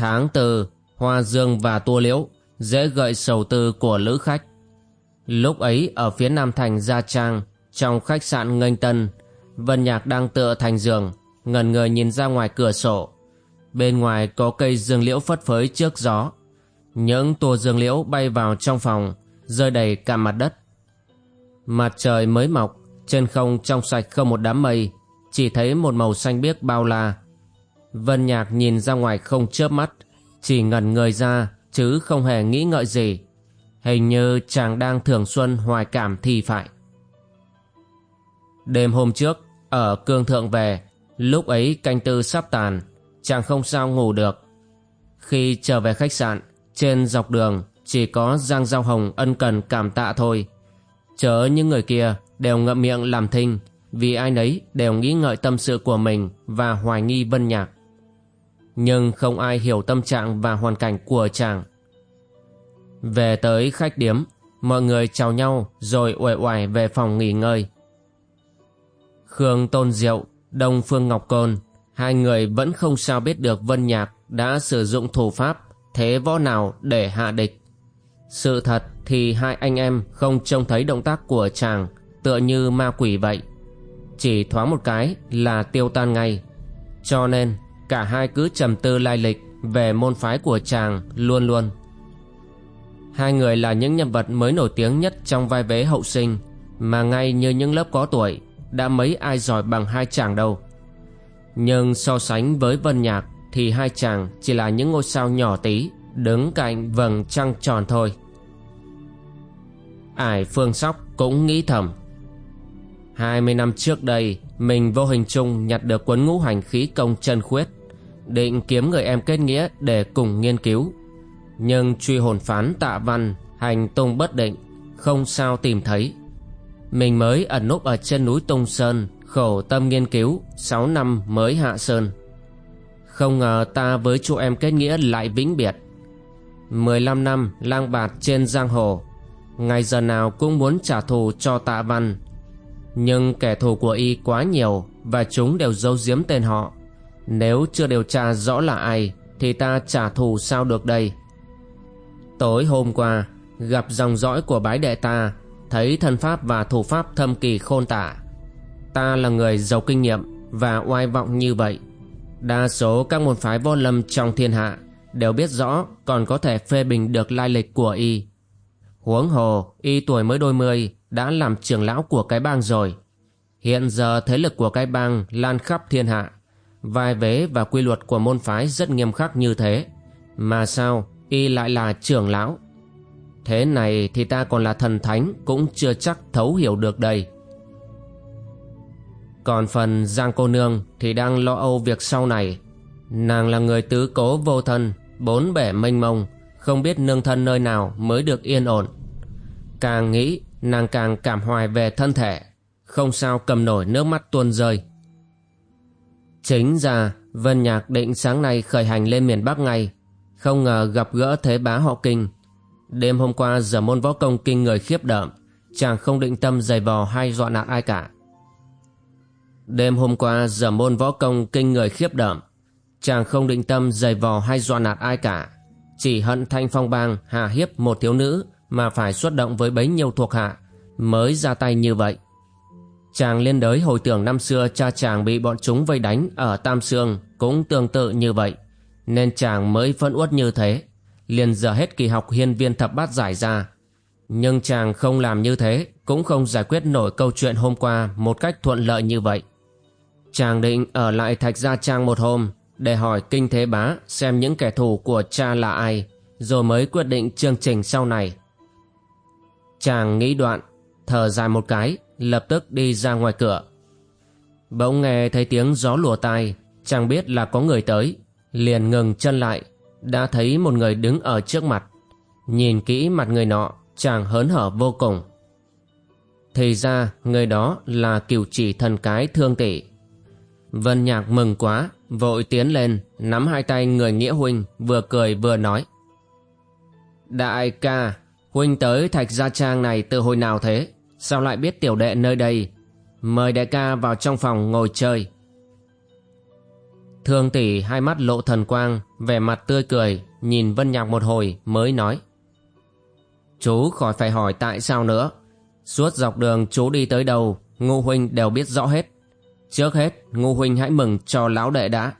Tháng tư, hoa dương và tua liễu, dễ gợi sầu tư của lữ khách. Lúc ấy ở phía nam thành Gia Trang, trong khách sạn nghênh tân, Vân Nhạc đang tựa thành giường, ngẩn người nhìn ra ngoài cửa sổ. Bên ngoài có cây dương liễu phất phới trước gió. Những tua dương liễu bay vào trong phòng, rơi đầy cả mặt đất. Mặt trời mới mọc, trên không trong sạch không một đám mây, chỉ thấy một màu xanh biếc bao la. Vân Nhạc nhìn ra ngoài không chớp mắt, chỉ ngẩn người ra chứ không hề nghĩ ngợi gì. Hình như chàng đang thường xuân hoài cảm thì phải. Đêm hôm trước, ở cương thượng về, lúc ấy canh tư sắp tàn, chàng không sao ngủ được. Khi trở về khách sạn, trên dọc đường chỉ có Giang Giao Hồng ân cần cảm tạ thôi. Chớ những người kia đều ngậm miệng làm thinh, vì ai nấy đều nghĩ ngợi tâm sự của mình và hoài nghi Vân Nhạc nhưng không ai hiểu tâm trạng và hoàn cảnh của chàng. Về tới khách điếm, mọi người chào nhau rồi uể oải về phòng nghỉ ngơi. Khương Tôn Diệu, Đông Phương Ngọc Côn, hai người vẫn không sao biết được Vân Nhạc đã sử dụng thủ pháp thế võ nào để hạ địch. Sự thật thì hai anh em không trông thấy động tác của chàng tựa như ma quỷ vậy. Chỉ thoáng một cái là tiêu tan ngay. Cho nên cả hai cứ trầm tư lai lịch về môn phái của chàng luôn luôn. Hai người là những nhân vật mới nổi tiếng nhất trong vai vế hậu sinh mà ngay như những lớp có tuổi đã mấy ai giỏi bằng hai chàng đâu. Nhưng so sánh với Vân Nhạc thì hai chàng chỉ là những ngôi sao nhỏ tí đứng cạnh vầng trăng tròn thôi. Ải Phương Sóc cũng nghĩ thầm. hai mươi năm trước đây, mình vô hình chung nhặt được cuốn ngũ hành khí công chân khuyết định kiếm người em kết nghĩa để cùng nghiên cứu. Nhưng truy hồn phán tạ văn, hành tung bất định, không sao tìm thấy. Mình mới ẩn núp ở chân núi Tung Sơn, khổ tâm nghiên cứu, 6 năm mới hạ sơn. Không ngờ ta với chú em kết nghĩa lại vĩnh biệt. 15 năm lang bạt trên giang hồ, ngày giờ nào cũng muốn trả thù cho tạ văn. Nhưng kẻ thù của y quá nhiều và chúng đều giấu giếm tên họ nếu chưa điều tra rõ là ai, Thì ta trả thù sao được đây? Tối hôm qua, Gặp dòng dõi của bái đệ ta, Thấy thân pháp và thủ pháp thâm kỳ khôn tả. Ta là người giàu kinh nghiệm Và oai vọng như vậy. Đa số các môn phái vô lâm trong thiên hạ Đều biết rõ Còn có thể phê bình được lai lịch của y. Huống hồ, Y tuổi mới đôi mươi, Đã làm trưởng lão của cái bang rồi. Hiện giờ thế lực của cái bang Lan khắp thiên hạ vai vế và quy luật của môn phái rất nghiêm khắc như thế. Mà sao, y lại là trưởng lão? Thế này thì ta còn là thần thánh cũng chưa chắc thấu hiểu được đây. Còn phần giang cô nương thì đang lo âu việc sau này. Nàng là người tứ cố vô thân, bốn bể mênh mông, không biết nương thân nơi nào mới được yên ổn. Càng nghĩ, nàng càng cảm hoài về thân thể. Không sao cầm nổi nước mắt tuôn rơi. Chính ra, Vân Nhạc định sáng nay khởi hành lên miền Bắc ngay. Không ngờ gặp gỡ thế bá họ kinh. Đêm hôm qua, giờ môn võ công kinh người khiếp đợm, Chàng không định tâm giày vò hay dọa nạt ai cả. Đêm hôm qua, giờ môn võ công kinh người khiếp đợm, Chàng không định tâm giày vò hay dọa nạt ai cả. Chỉ hận thanh phong bang hạ hiếp một thiếu nữ Mà phải xuất động với bấy nhiêu thuộc hạ Mới ra tay như vậy. Chàng liên đới hồi tưởng năm xưa cha chàng bị bọn chúng vây đánh ở Tam Sương cũng tương tự như vậy, nên chàng mới phân uất như thế, liền dở hết kỳ học hiên viên thập bát giải ra. Nhưng chàng không làm như thế, cũng không giải quyết nổi câu chuyện hôm qua một cách thuận lợi như vậy. Chàng định ở lại Thạch Gia Trang một hôm để hỏi Kinh Thế Bá xem những kẻ thù của cha là ai, rồi mới quyết định chương trình sau này. Chàng nghĩ đoạn, thở dài một cái, lập tức đi ra ngoài cửa. Bỗng nghe thấy tiếng gió lùa tai, chẳng biết là có người tới, liền ngừng chân lại, đã thấy một người đứng ở trước mặt. Nhìn kỹ mặt người nọ, chàng hớn hở vô cùng. Thì ra người đó là cửu chỉ thần cái thương tỷ. Vân Nhạc mừng quá, vội tiến lên, nắm hai tay người nghĩa huynh, vừa cười vừa nói. Đại ca, huynh tới thạch gia trang này từ hồi nào thế? Sao lại biết tiểu đệ nơi đây? Mời đại ca vào trong phòng ngồi chơi. Thương tỷ hai mắt lộ thần quang, vẻ mặt tươi cười, nhìn Vân Nhạc một hồi mới nói. Chú khỏi phải hỏi tại sao nữa. Suốt dọc đường chú đi tới đâu, Ngô Huynh đều biết rõ hết. Trước hết, Ngô Huynh hãy mừng cho lão đệ đã.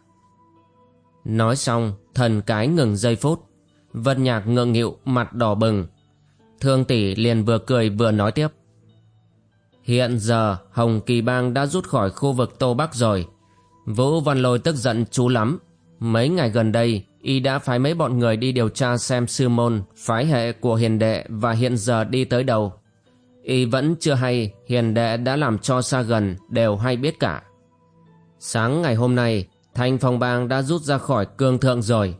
Nói xong, thần cái ngừng giây phút. Vân Nhạc ngượng nghịu, mặt đỏ bừng. Thương tỷ liền vừa cười vừa nói tiếp. Hiện giờ, Hồng Kỳ Bang đã rút khỏi khu vực Tô Bắc rồi. Vũ Văn Lôi tức giận chú lắm. Mấy ngày gần đây, y đã phái mấy bọn người đi điều tra xem sư môn, phái hệ của hiền đệ và hiện giờ đi tới đâu. Y vẫn chưa hay hiền đệ đã làm cho xa gần đều hay biết cả. Sáng ngày hôm nay, Thanh Phong Bang đã rút ra khỏi cương thượng rồi.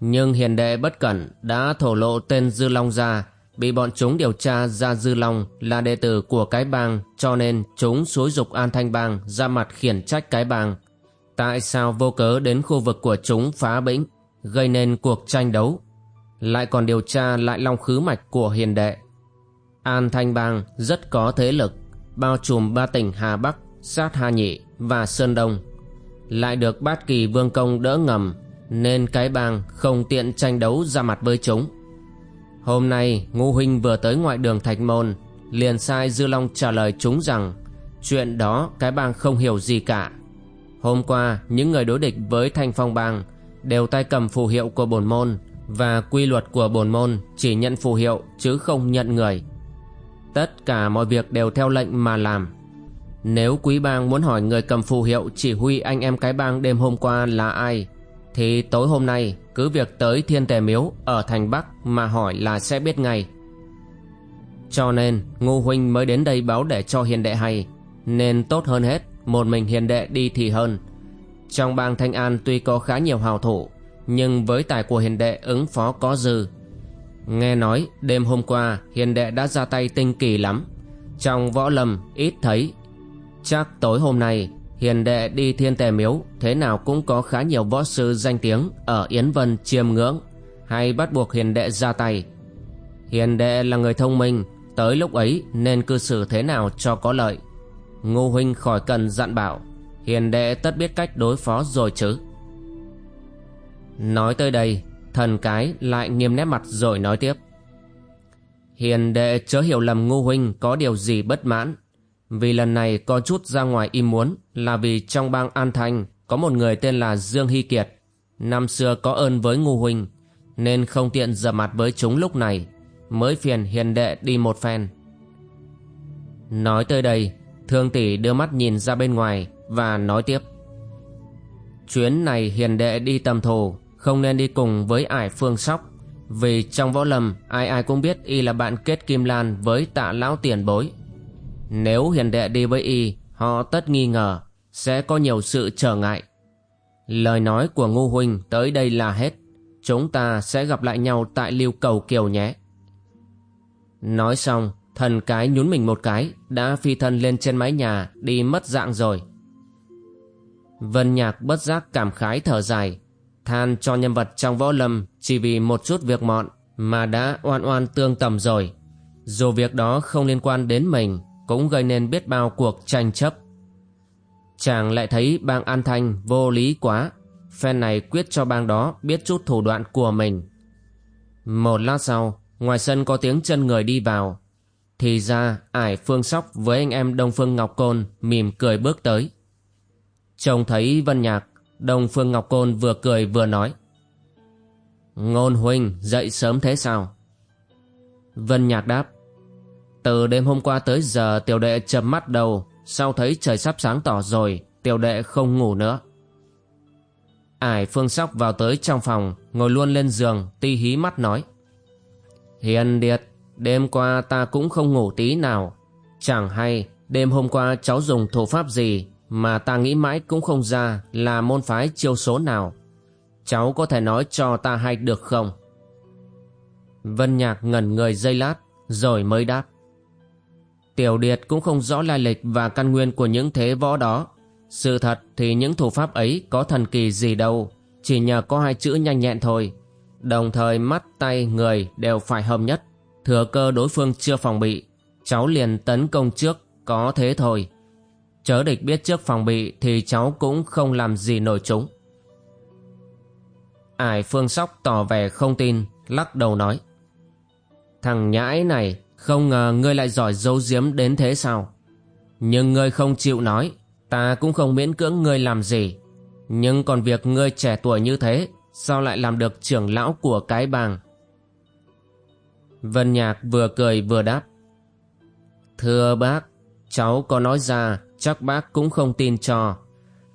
Nhưng hiền đệ bất cẩn đã thổ lộ tên Dư Long ra, bị bọn chúng điều tra ra Dư Long là đệ tử của cái bang cho nên chúng xúi dục An Thanh Bang ra mặt khiển trách cái bang. Tại sao vô cớ đến khu vực của chúng phá bĩnh, gây nên cuộc tranh đấu, lại còn điều tra lại long khứ mạch của hiền đệ. An Thanh Bang rất có thế lực, bao trùm ba tỉnh Hà Bắc, Sát Hà Nhị và Sơn Đông. Lại được bát kỳ vương công đỡ ngầm, nên cái bang không tiện tranh đấu ra mặt với chúng. Hôm nay Ngô Huynh vừa tới ngoại đường Thạch Môn, liền sai Dư Long trả lời chúng rằng chuyện đó cái bang không hiểu gì cả. Hôm qua, những người đối địch với Thanh Phong Bang đều tay cầm phù hiệu của bổn môn và quy luật của bổn môn chỉ nhận phù hiệu chứ không nhận người. Tất cả mọi việc đều theo lệnh mà làm. Nếu quý bang muốn hỏi người cầm phù hiệu chỉ huy anh em cái bang đêm hôm qua là ai, thì tối hôm nay cứ việc tới thiên tề miếu ở thành Bắc mà hỏi là sẽ biết ngay. Cho nên Ngô Huynh mới đến đây báo để cho hiền đệ hay, nên tốt hơn hết một mình hiền đệ đi thì hơn. Trong bang Thanh An tuy có khá nhiều hào thủ, nhưng với tài của hiền đệ ứng phó có dư Nghe nói đêm hôm qua hiền đệ đã ra tay tinh kỳ lắm Trong võ lâm ít thấy Chắc tối hôm nay hiền đệ đi thiên tề miếu, Thế nào cũng có khá nhiều võ sư danh tiếng Ở Yến Vân chiêm ngưỡng. Hay bắt buộc hiền đệ ra tay. Hiền đệ là người thông minh, Tới lúc ấy nên cư xử thế nào cho có lợi. Ngô huynh khỏi cần dặn bảo, Hiền đệ tất biết cách đối phó rồi chứ. Nói tới đây, Thần cái lại nghiêm nét mặt rồi nói tiếp. Hiền đệ chớ hiểu lầm Ngô huynh có điều gì bất mãn. Vì lần này có chút ra ngoài im muốn Là vì trong bang An Thanh Có một người tên là Dương Hy Kiệt. Năm xưa có ơn với ngu huynh Nên không tiện dập mặt với chúng lúc này, Mới phiền hiền đệ đi một phen. Nói tới đây, Thương tỷ đưa mắt nhìn ra bên ngoài Và nói tiếp. Chuyến này hiền đệ đi tầm thù không nên đi cùng với ải phương sóc, vì trong võ lâm ai ai cũng biết y là bạn kết kim lan với tạ lão tiền bối nếu hiền đệ đi với y, họ tất nghi ngờ, sẽ có nhiều sự trở ngại. Lời nói của ngô huynh tới đây là hết. Chúng ta sẽ gặp lại nhau tại lưu cầu kiều nhé. Nói xong, thần cái nhún mình một cái, đã phi thân lên trên mái nhà, đi mất dạng rồi. Vân nhạc bất giác cảm khái thở dài. Than cho nhân vật trong võ lâm chỉ vì một chút việc mọn mà đã oan oan tương tầm rồi. Dù việc đó không liên quan đến mình cũng gây nên biết bao cuộc tranh chấp. Chàng lại thấy bang An Thanh vô lý quá, phen này quyết cho bang đó biết chút thủ đoạn của mình. Một lát sau, ngoài sân có tiếng chân người đi vào. Thì ra ải Phương Sóc với anh em Đông Phương Ngọc Côn mỉm cười bước tới. Trông thấy Vân Nhạc Đông Phương Ngọc Côn vừa cười vừa nói Ngôn huynh dậy sớm thế sao Vân Nhạc đáp từ đêm hôm qua tới giờ, tiểu đệ chầm mắt đầu Sau thấy trời sắp sáng tỏ rồi, Tiểu đệ không ngủ nữa Ải Phương Sóc vào tới trong phòng, Ngồi luôn lên giường, Ti hí mắt nói Hiền Điệt, Đêm qua ta cũng không ngủ tí nào Chẳng hay, đêm hôm qua cháu dùng thủ pháp gì mà ta nghĩ mãi cũng không ra là môn phái chiêu số nào. Cháu có thể nói cho ta hay được không? Vân Nhạc ngẩn người dây lát, rồi mới đáp. Tiểu Điệt cũng không rõ lai lịch và căn nguyên của những thế võ đó. Sự thật thì những thủ pháp ấy có thần kỳ gì đâu, chỉ nhờ có hai chữ nhanh nhẹn thôi. Đồng thời mắt, tay, người đều phải hợp nhất. Thừa cơ đối phương chưa phòng bị, cháu liền tấn công trước, có thế thôi. Chớ địch biết trước phòng bị thì cháu cũng không làm gì nổi chúng. Ải phương sóc tỏ vẻ không tin, lắc đầu nói. Thằng nhãi này không ngờ ngươi lại giỏi giấu giếm đến thế sao? Nhưng ngươi không chịu nói, Ta cũng không miễn cưỡng ngươi làm gì. Nhưng còn việc ngươi trẻ tuổi như thế, Sao lại làm được trưởng lão của cái bang Vân Nhạc vừa cười vừa đáp. Thưa bác, Cháu có nói ra, Chắc bác cũng không tin cho.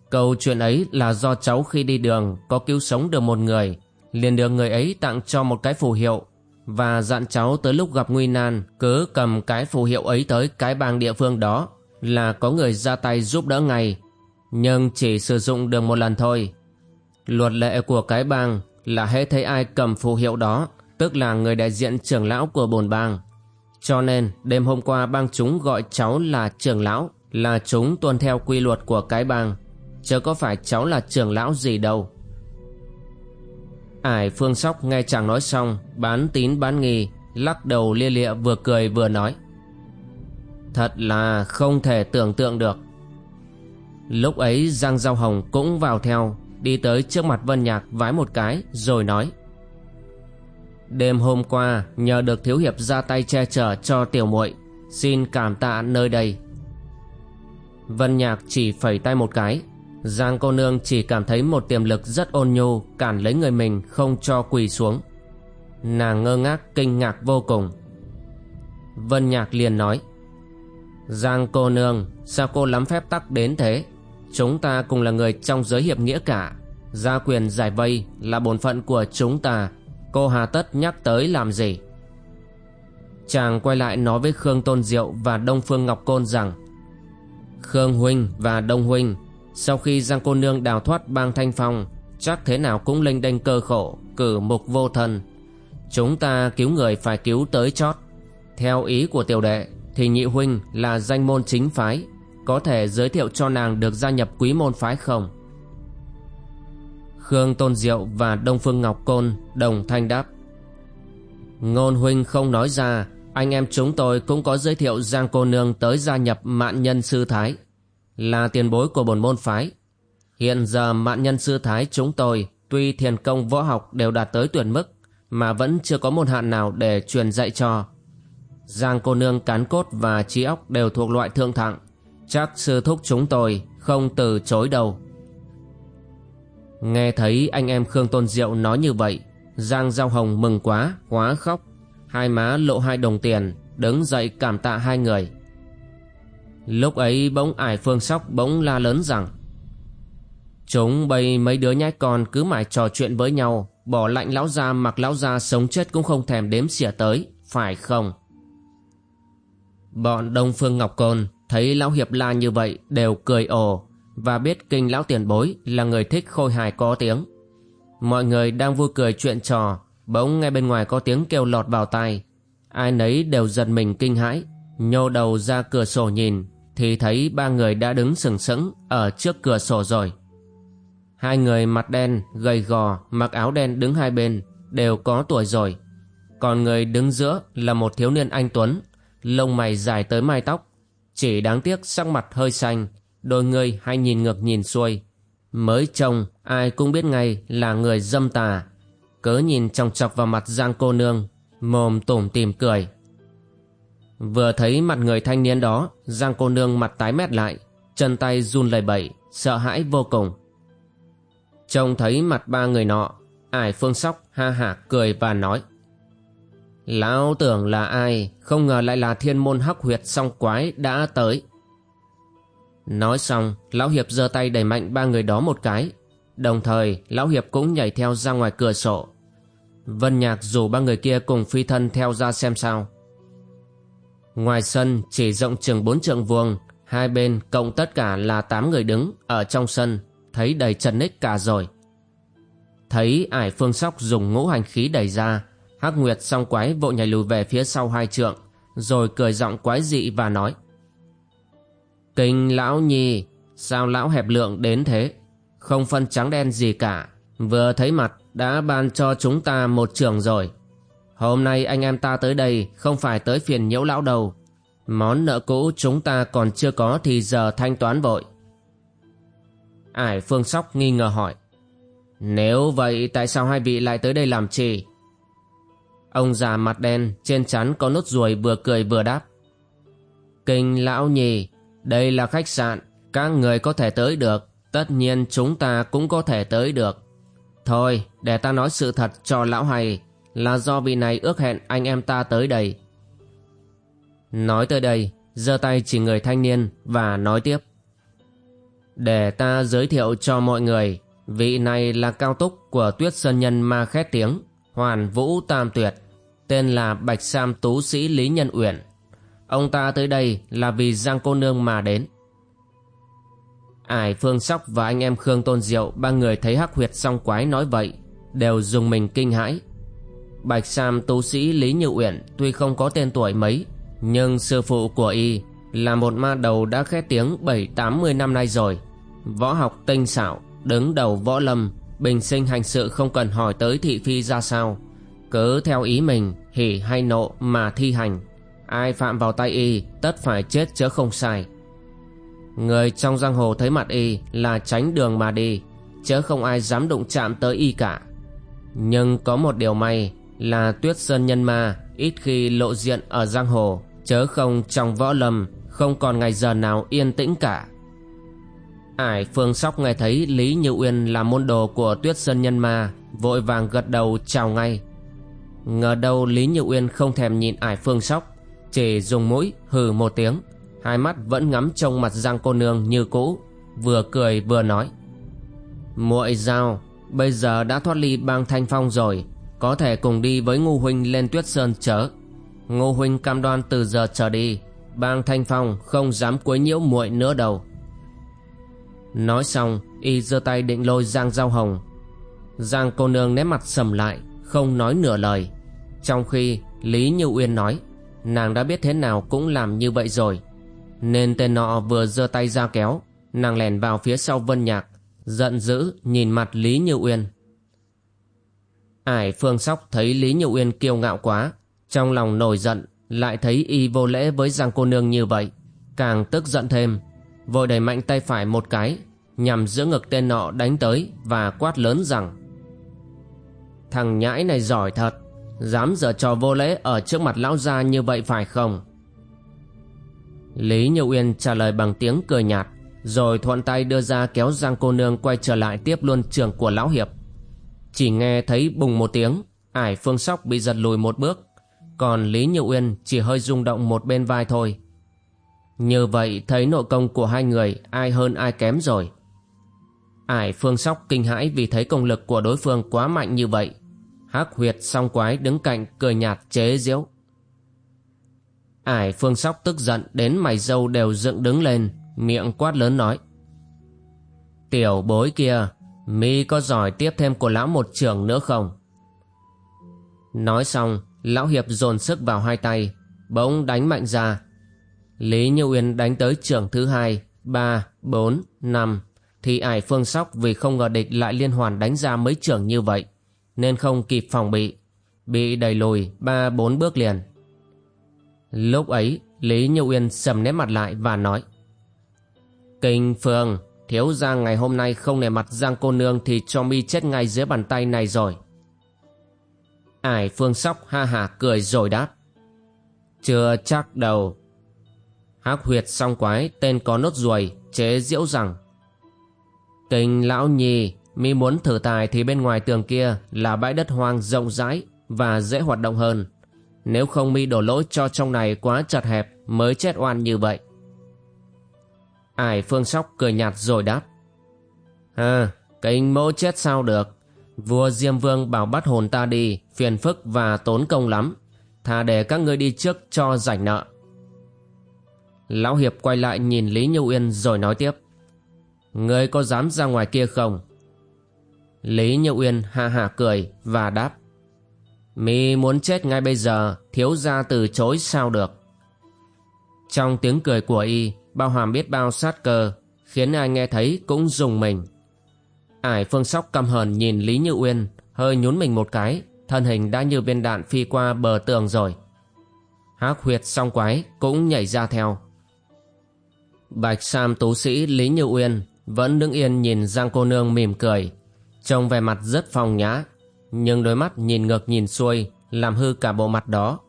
Câu chuyện ấy là do cháu khi đi đường Có cứu sống được một người, liền được người ấy tặng cho một cái phù hiệu và dặn cháu tới lúc gặp nguy nan cứ cầm cái phù hiệu ấy tới cái bang địa phương đó, là có người ra tay giúp đỡ ngay, nhưng chỉ sử dụng được một lần thôi. Luật lệ của cái bang là hễ thấy ai cầm phù hiệu đó, tức là người đại diện trưởng lão của bồn bang. Cho nên, đêm hôm qua bang chúng gọi cháu là trưởng lão, là chúng tuân theo quy luật của cái bang. Chứ có phải cháu là trưởng lão gì đâu. Ải Phương Sóc nghe chàng nói xong, Bán tín bán nghi, Lắc đầu lia lịa vừa cười vừa nói. Thật là không thể tưởng tượng được. Lúc ấy Giang Giao Hồng cũng vào theo, Đi tới trước mặt Vân Nhạc vái một cái, Rồi nói. Đêm hôm qua, nhờ được Thiếu Hiệp ra tay che chở cho tiểu muội, Xin cảm tạ nơi đây. Vân Nhạc chỉ phẩy tay một cái. Giang cô nương chỉ cảm thấy một tiềm lực rất ôn nhu, cản lấy người mình không cho quỳ xuống. Nàng ngơ ngác, kinh ngạc vô cùng. Vân Nhạc liền nói, Giang cô nương, sao cô lắm phép tắc đến thế Chúng ta cùng là người trong giới hiệp nghĩa cả Gia quyền giải vây là bổn phận của chúng ta Cô hà tất nhắc tới làm gì Chàng quay lại nói với Khương Tôn Diệu và Đông Phương Ngọc Côn rằng, Khương Huynh và Đông Huynh sau khi Giang cô nương đào thoát bang thanh phong, Chắc thế nào cũng lênh đênh cơ khổ, Cử mục vô thân Chúng ta cứu người phải cứu tới chót. Theo ý của tiểu đệ, Thì nhị huynh là danh môn chính phái. Có thể giới thiệu cho nàng được gia nhập quý môn phái không? Khương Tôn Diệu và Đông Phương Ngọc Côn đồng thanh đáp. Ngôn huynh không nói ra, Anh em chúng tôi cũng có giới thiệu Giang cô nương tới gia nhập mạn nhân sư thái là tiền bối của bổn môn phái. Hiện giờ mạn nhân sư thái chúng tôi tuy thiền công võ học đều đạt tới tuyển mức mà vẫn chưa có môn hạn nào để truyền dạy cho. Giang cô nương cán cốt và trí óc đều thuộc loại thượng thặng. Chắc sư thúc chúng tôi không từ chối đâu. Nghe thấy anh em Khương Tôn Diệu nói như vậy, Giang Giao Hồng mừng quá, quá khóc. Hai má lộ hai đồng tiền, đứng dậy cảm tạ hai người. Lúc ấy bỗng ải phương sóc bỗng la lớn rằng, Chúng bây mấy đứa nhái con cứ mãi trò chuyện với nhau, Bỏ lạnh lão gia mặc lão gia sống chết cũng không thèm đếm xỉa tới, Phải không? Bọn Đông Phương Ngọc Côn thấy lão hiệp la như vậy đều cười ồ Và biết kinh lão tiền bối là người thích khôi hài có tiếng. Mọi người đang vui cười chuyện trò, Bỗng nghe bên ngoài có tiếng kêu lọt vào tai. Ai nấy đều giật mình kinh hãi, Nhô đầu ra cửa sổ nhìn thì thấy ba người đã đứng sừng sững ở trước cửa sổ rồi. Hai người mặt đen, gầy gò, mặc áo đen đứng hai bên, đều có tuổi rồi. Còn người đứng giữa là một thiếu niên anh Tuấn, lông mày dài tới mai tóc. Chỉ đáng tiếc sắc mặt hơi xanh, đôi người hay nhìn ngược nhìn xuôi. Mới trông, ai cũng biết ngay là người dâm tà. Cớ nhìn chòng chọc vào mặt Giang cô nương, mồm tủm tìm cười. Vừa thấy mặt người thanh niên đó, Giang cô nương mặt tái mét lại, chân tay run lẩy bẩy, sợ hãi vô cùng. Trông thấy mặt ba người nọ, ải phương sóc ha hả cười và nói. Lão tưởng là ai, không ngờ lại là thiên môn hắc huyệt song quái đã tới. Nói xong, Lão Hiệp giơ tay đẩy mạnh ba người đó một cái. Đồng thời, Lão Hiệp cũng nhảy theo ra ngoài cửa sổ. Vân Nhạc rủ ba người kia cùng phi thân theo ra xem sao. Ngoài sân chỉ rộng chừng bốn trượng vuông, hai bên cộng tất cả là tám người đứng ở trong sân, thấy đầy trần ních cả rồi. Thấy ải phương sóc dùng ngũ hành khí đẩy ra, Hắc Nguyệt song quái vội nhảy lùi về phía sau hai trượng, rồi cười giọng quái dị và nói. Kinh lão nhi, sao lão hẹp lượng đến thế? Không phân trắng đen gì cả, vừa thấy mặt đã ban cho chúng ta một trường rồi. Hôm nay anh em ta tới đây không phải tới phiền nhiễu lão đâu. Món nợ cũ chúng ta còn chưa có thì giờ thanh toán vội. Ải Phương Sóc nghi ngờ hỏi. Nếu vậy tại sao hai vị lại tới đây làm chi? Ông già mặt đen trên chắn có nốt ruồi vừa cười vừa đáp. Kinh lão nhì, đây là khách sạn, các người có thể tới được, tất nhiên chúng ta cũng có thể tới được. Thôi, để ta nói sự thật cho lão hay, là do vị này ước hẹn anh em ta tới đây. Nói tới đây, giơ tay chỉ người thanh niên và nói tiếp. Để ta giới thiệu cho mọi người, vị này là cao túc của tuyết sơn nhân ma khét tiếng, hoàn vũ tam tuyệt, tên là Bạch Sam Tú Sĩ Lý Nhân Uyển. Ông ta tới đây là vì Giang cô nương mà đến. Ải Phương Sóc và anh em Khương Tôn Diệu ba người thấy Hắc Huyệt song quái nói vậy, đều dùng mình kinh hãi. Bạch Sam tu sĩ Lý Như Uyển tuy không có tên tuổi mấy, nhưng sư phụ của y là một ma đầu đã khét tiếng bảy tám mươi năm nay rồi. Võ học tinh xảo, đứng đầu võ lâm, bình sinh hành sự không cần hỏi tới thị phi ra sao. Cứ theo ý mình, hỉ hay nộ mà thi hành. Ai phạm vào tay y, tất phải chết chớ không sai. Người trong giang hồ thấy mặt y là tránh đường mà đi, chớ không ai dám đụng chạm tới y cả. Nhưng có một điều may là tuyết sơn nhân ma ít khi lộ diện ở giang hồ, chớ không trong võ lâm, không còn ngày giờ nào yên tĩnh cả. Ải Phương Sóc nghe thấy Lý Như Uyên là môn đồ của tuyết sơn nhân ma, vội vàng gật đầu chào ngay. Ngờ đâu Lý Như Uyên không thèm nhìn Ải Phương Sóc, chỉ dùng mũi hừ một tiếng, hai mắt vẫn ngắm trông mặt Giang cô nương như cũ, vừa cười vừa nói. muội giao, bây giờ đã thoát ly bang thanh phong rồi, có thể cùng đi với Ngô Huynh lên tuyết sơn chớ. Ngô Huynh cam đoan từ giờ trở đi, bang thanh phong không dám quấy nhiễu muội nữa đâu. Nói xong, y giơ tay định lôi Giang Giao Hồng. Giang cô nương nét mặt sầm lại, không nói nửa lời. Trong khi Lý Như Uyên nói, nàng đã biết thế nào cũng làm như vậy rồi. Nên tên nọ vừa giơ tay ra kéo, nàng lèn vào phía sau Vân Nhạc, giận dữ nhìn mặt Lý Như Uyên. Ải Phương Sóc thấy Lý Như Uyên kiêu ngạo quá, trong lòng nổi giận, lại thấy y vô lễ với Giang cô nương như vậy, càng tức giận thêm, vội đẩy mạnh tay phải một cái, nhằm giữa ngực tên nọ đánh tới và quát lớn rằng Thằng nhãi này giỏi thật, dám giở trò vô lễ ở trước mặt lão gia như vậy phải không? Lý Như Uyên trả lời bằng tiếng cười nhạt, rồi thuận tay đưa ra kéo Giang cô nương quay trở lại tiếp luôn trường của lão hiệp. Chỉ nghe thấy bùng một tiếng, ải phương sóc bị giật lùi một bước, còn Lý Như Uyên chỉ hơi rung động một bên vai thôi. Như vậy thấy nội công của hai người ai hơn ai kém rồi. Ải phương sóc kinh hãi vì thấy công lực của đối phương quá mạnh như vậy. hắc huyệt song quái đứng cạnh cười nhạt chế giễu. Ải phương sóc tức giận đến mày dâu đều dựng đứng lên, miệng quát lớn nói. Tiểu bối kia, mi có giỏi tiếp thêm của lão một trường nữa không? Nói xong, lão hiệp dồn sức vào hai tay, bỗng đánh mạnh ra. Lý Như Uyên đánh tới trường thứ hai, ba, bốn, năm, thì ải phương sóc vì không ngờ địch lại liên hoàn đánh ra mấy trường như vậy, nên không kịp phòng bị, bị đẩy lùi ba bốn bước liền. Lúc ấy, Lý Như Uyên sầm nét mặt lại và nói Kinh Phương, thiếu gia ngày hôm nay không nề mặt Giang cô nương thì cho mi chết ngay dưới bàn tay này rồi. Ải Phương Sóc ha hà cười rồi đáp Chưa chắc đầu Hắc huyệt song quái tên có nốt ruồi chế diễu rằng Kinh lão nhì, mi muốn thử tài thì bên ngoài tường kia là bãi đất hoang rộng rãi và dễ hoạt động hơn. Nếu không mi đổ lỗi cho trong này quá chật hẹp mới chết oan như vậy. Ải Phương Sóc cười nhạt rồi đáp. À, kinh mẫu chết sao được. Vua Diêm Vương bảo bắt hồn ta đi, phiền phức và tốn công lắm. Thà để các ngươi đi trước cho rảnh nợ. Lão Hiệp quay lại nhìn Lý Như Uyên rồi nói tiếp Ngươi có dám ra ngoài kia không? Lý Như Uyên ha hả cười và đáp Mi muốn chết ngay bây giờ Thiếu ra từ chối sao được Trong tiếng cười của y Bao hàm biết bao sát cơ, Khiến ai nghe thấy cũng dùng mình. Ải phương sóc căm hờn nhìn Lý Như Uyên, Hơi nhún mình một cái, Thân hình đã như viên đạn phi qua bờ tường rồi. Hắc huyệt song quái cũng nhảy ra theo. Bạch Sam tú sĩ Lý Như Uyên Vẫn đứng yên nhìn Giang cô nương mỉm cười, Trông vẻ mặt rất phong nhã, Nhưng đôi mắt nhìn ngược nhìn xuôi, Làm hư cả bộ mặt đó,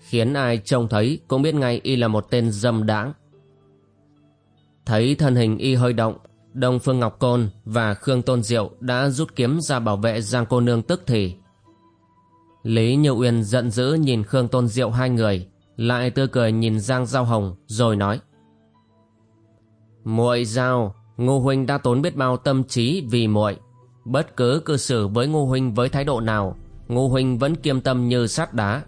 Khiến ai trông thấy cũng biết ngay y là một tên dâm đãng. Thấy thân hình y hơi động Đông Phương Ngọc Côn và Khương Tôn Diệu đã rút kiếm ra bảo vệ Giang cô nương tức thì. Lý Như Uyên giận dữ nhìn Khương Tôn Diệu hai người, lại tươi cười nhìn Giang Giao Hồng rồi nói. muội Giao, Ngô Huynh đã tốn biết bao tâm trí vì muội Bất cứ cư xử với Ngô Huynh với thái độ nào, Ngô Huynh vẫn kiêm tâm như sắt đá.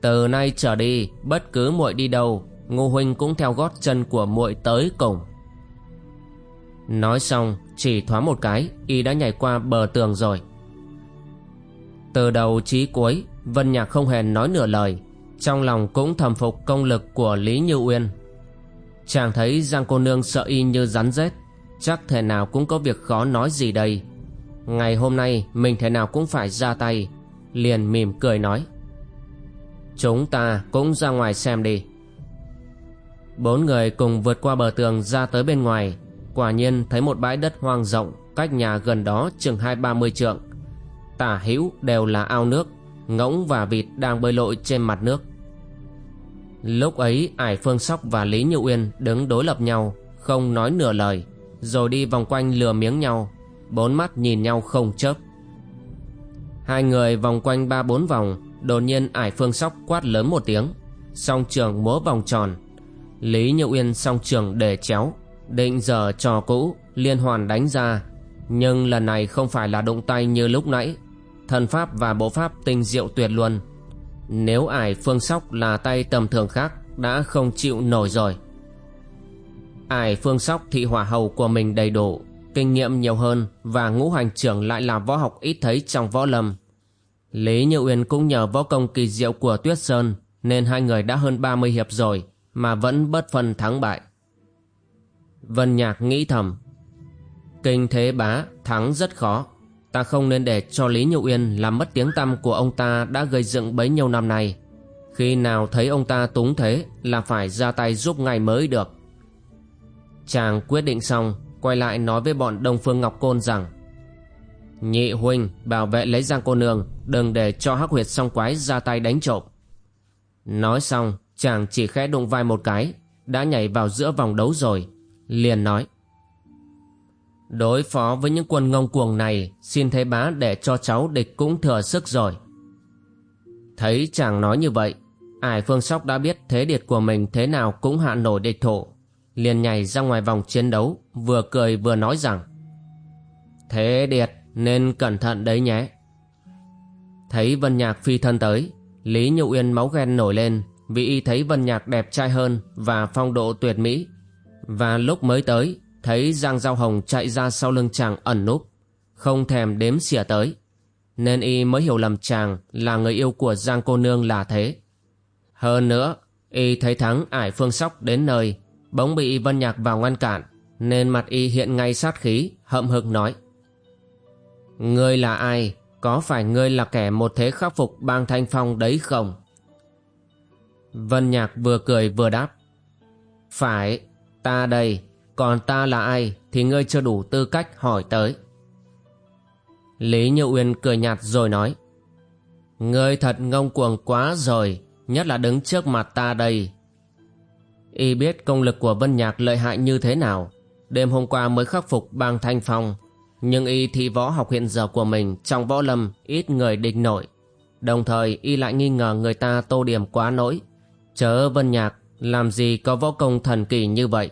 Từ nay trở đi, bất cứ muội đi đâu, Ngô Huynh cũng theo gót chân của muội tới cùng. Nói xong, chỉ thoáng một cái, Y đã nhảy qua bờ tường rồi. Từ đầu chí cuối, Vân Nhạc không hề nói nửa lời, Trong lòng cũng thầm phục công lực của Lý Như Uyên. Chàng thấy Giang cô nương sợ y như rắn rết, Chắc thể nào cũng có việc khó nói gì đây. Ngày hôm nay, mình thể nào cũng phải ra tay, Liền mỉm cười nói. Chúng ta cũng ra ngoài xem đi. Bốn người cùng vượt qua bờ tường ra tới bên ngoài. Quả nhiên thấy một bãi đất hoang rộng cách nhà gần đó chừng hai ba mươi trượng. Tả hữu đều là ao nước, ngỗng và vịt đang bơi lội trên mặt nước. Lúc ấy, ải phương sóc và lý như uyên đứng đối lập nhau, không nói nửa lời, rồi đi vòng quanh lừa miếng nhau. Bốn mắt nhìn nhau không chớp. Hai người vòng quanh ba bốn vòng, đột nhiên ải phương sóc quát lớn một tiếng, song trường múa vòng tròn lý như uyên song trường để chéo, Định giờ trò cũ, liên hoàn đánh ra. Nhưng lần này không phải là đụng tay như lúc nãy. Thần pháp và bộ pháp tinh diệu tuyệt luôn Nếu ải phương sóc là tay tầm thường khác, Đã không chịu nổi rồi. Ải phương sóc thị hỏa hầu của mình đầy đủ, Kinh nghiệm nhiều hơn Và ngũ hành trưởng lại là võ học ít thấy trong võ lâm. Lý Như Uyên cũng nhờ võ công kỳ diệu của Tuyết Sơn, Nên hai người đã hơn 30 hiệp rồi. Mà vẫn bất phân thắng bại. Vân Nhạc nghĩ thầm, Kinh thế bá, thắng rất khó. Ta không nên để cho Lý Như Uyên làm mất tiếng tăm của ông ta đã gây dựng bấy nhiêu năm nay. Khi nào thấy ông ta túng thế là phải ra tay giúp ngay mới được. Chàng quyết định xong, Quay lại nói với bọn Đông Phương Ngọc Côn rằng, Nhị huynh, bảo vệ lấy Giang cô nương, Đừng để cho hắc huyệt song quái ra tay đánh trộm. Nói xong chàng chỉ khẽ đụng vai một cái, Đã nhảy vào giữa vòng đấu rồi, liền nói. Đối phó với những quân ngông cuồng này, Xin thế bá để cho cháu địch cũng thừa sức rồi. Thấy chàng nói như vậy Ải Phương Sóc đã biết thế điệt của mình thế nào cũng hạ nổi địch thủ, liền nhảy ra ngoài vòng chiến đấu, Vừa cười vừa nói rằng, Thế điệt, nên cẩn thận đấy nhé. Thấy Vân Nhạc phi thân tới, Lý Nhụ Uyên máu ghen nổi lên vì y thấy Vân Nhạc đẹp trai hơn Và phong độ tuyệt mỹ. Và lúc mới tới, Thấy Giang Giao Hồng chạy ra sau lưng chàng ẩn núp, Không thèm đếm xỉa tới. Nên y mới hiểu lầm chàng Là người yêu của Giang cô nương là thế. Hơn nữa, Y thấy thắng ải phương sóc đến nơi, Bỗng bị Vân Nhạc vào ngăn cản, Nên mặt y hiện ngay sát khí, Hậm hực nói, Ngươi là ai? Có phải ngươi là kẻ một thế khắc phục bang thanh phong đấy không? Vân Nhạc vừa cười vừa đáp Phải Ta đây, còn ta là ai thì ngươi chưa đủ tư cách hỏi tới. Lý Như Uyên cười nhạt rồi nói. Ngươi thật ngông cuồng quá rồi, nhất là đứng trước mặt ta đây. Y biết công lực của Vân Nhạc lợi hại như thế nào, đêm hôm qua mới khắc phục bang thanh phong, nhưng y thi võ học hiện giờ của mình trong võ lâm ít người địch nổi. Đồng thời y lại nghi ngờ người ta tô điểm quá nỗi, chớ Vân Nhạc làm gì có võ công thần kỳ như vậy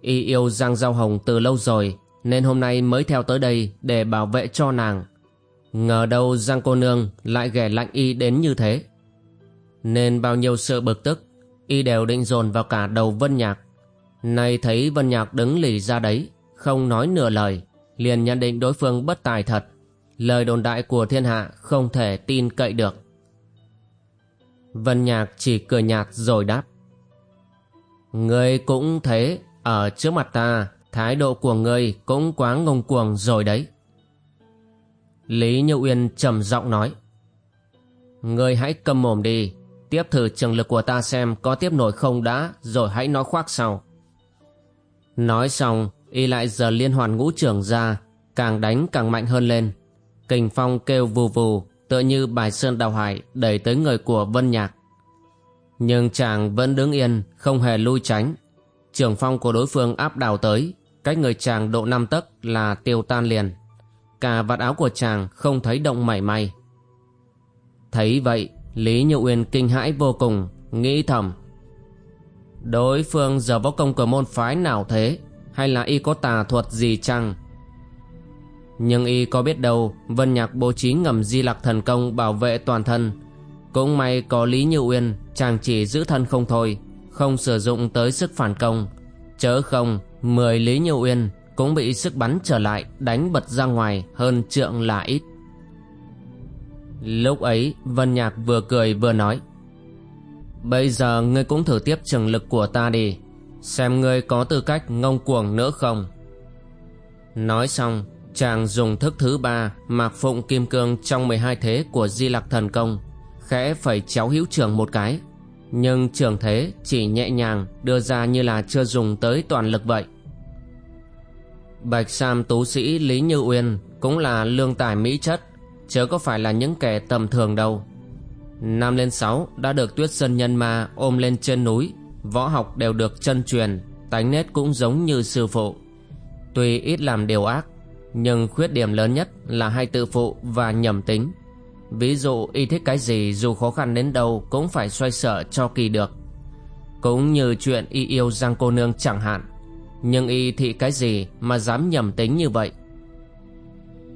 Y yêu Giang Giao Hồng từ lâu rồi Nên hôm nay mới theo tới đây Để bảo vệ cho nàng Ngờ đâu Giang cô nương Lại ghẻ lạnh Y đến như thế Nên bao nhiêu sự bực tức y đều định dồn vào cả đầu Vân Nhạc. Nay thấy Vân Nhạc đứng lì ra đấy, không nói nửa lời, liền nhận định đối phương bất tài thật. Lời đồn đại của thiên hạ không thể tin cậy được. Vân Nhạc chỉ cười nhạt rồi đáp. Ngươi cũng thế, ở trước mặt ta, thái độ của ngươi cũng quá ngông cuồng rồi đấy. Lý Như Uyên trầm giọng nói. Ngươi hãy cầm mồm đi, tiếp thử trường lực của ta xem có tiếp nổi không đã, rồi hãy nói khoác sau. Nói xong, y lại giờ liên hoàn ngũ trưởng ra, càng đánh càng mạnh hơn lên. Kình phong kêu vù vù, tựa như bài sơn đào hải đẩy tới người của Vân Nhạc. Nhưng chàng vẫn đứng yên, không hề lui tránh. Trường phong của đối phương áp đảo tới, cách người chàng độ năm tấc là tiêu tan liền. Cả vạt áo của chàng không thấy động mảy may. Thấy vậy, Lý Như Uyên kinh hãi vô cùng, nghĩ thầm. Đối phương giờ võ công của môn phái nào thế, hay là y có tà thuật gì chăng? Nhưng y có biết đâu, Vân Nhạc bố trí ngầm di lạc thần công bảo vệ toàn thân. Cũng may có Lý Như Uyên, chàng chỉ giữ thân không thôi, không sử dụng tới sức phản công. Chớ không, mười Lý Như Uyên cũng bị sức bắn trở lại đánh bật ra ngoài hơn trượng là ít. Lúc ấy Vân Nhạc vừa cười vừa nói Bây giờ ngươi cũng thử tiếp trường lực của ta đi Xem ngươi có tư cách ngông cuồng nữa không Nói xong Chàng dùng thức thứ ba Mạc phụng kim cương trong 12 thế của Di Lạc Thần Công, Khẽ phải chéo hữu trường một cái. Nhưng trường thế chỉ nhẹ nhàng, Đưa ra như là chưa dùng tới toàn lực vậy. Bạch Sam tú sĩ Lý Như Uyên Cũng là lương tài mỹ chất, Chớ có phải là những kẻ tầm thường đâu. Năm lên sáu đã được tuyết sơn nhân ma ôm lên trên núi, Võ học đều được chân truyền, Tánh nết cũng giống như sư phụ. Tuy ít làm điều ác nhưng khuyết điểm lớn nhất là hay tự phụ và nhầm tính. Ví dụ, y thích cái gì, dù khó khăn đến đâu, cũng phải xoay sở cho kỳ được. Cũng như chuyện y yêu Giang cô nương chẳng hạn. Nhưng y thị cái gì mà dám nhầm tính như vậy?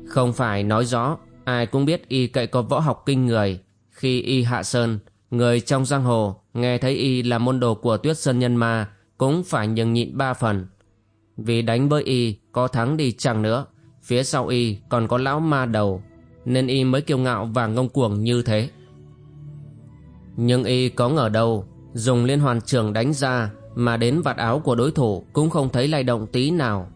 Không phải nói rõ, Ai cũng biết y cậy có võ học kinh người. Khi y hạ sơn, Người trong giang hồ Nghe thấy y là môn đồ của tuyết sơn nhân ma, Cũng phải nhường nhịn ba phần. Vì đánh với y, Có thắng đi chẳng nữa. Phía sau y còn có lão ma đầu, Nên y mới kiêu ngạo và ngông cuồng như thế. Nhưng y có ngờ đâu, Dùng liên hoàn trường đánh ra Mà đến vạt áo của đối thủ Cũng không thấy lay động tí nào.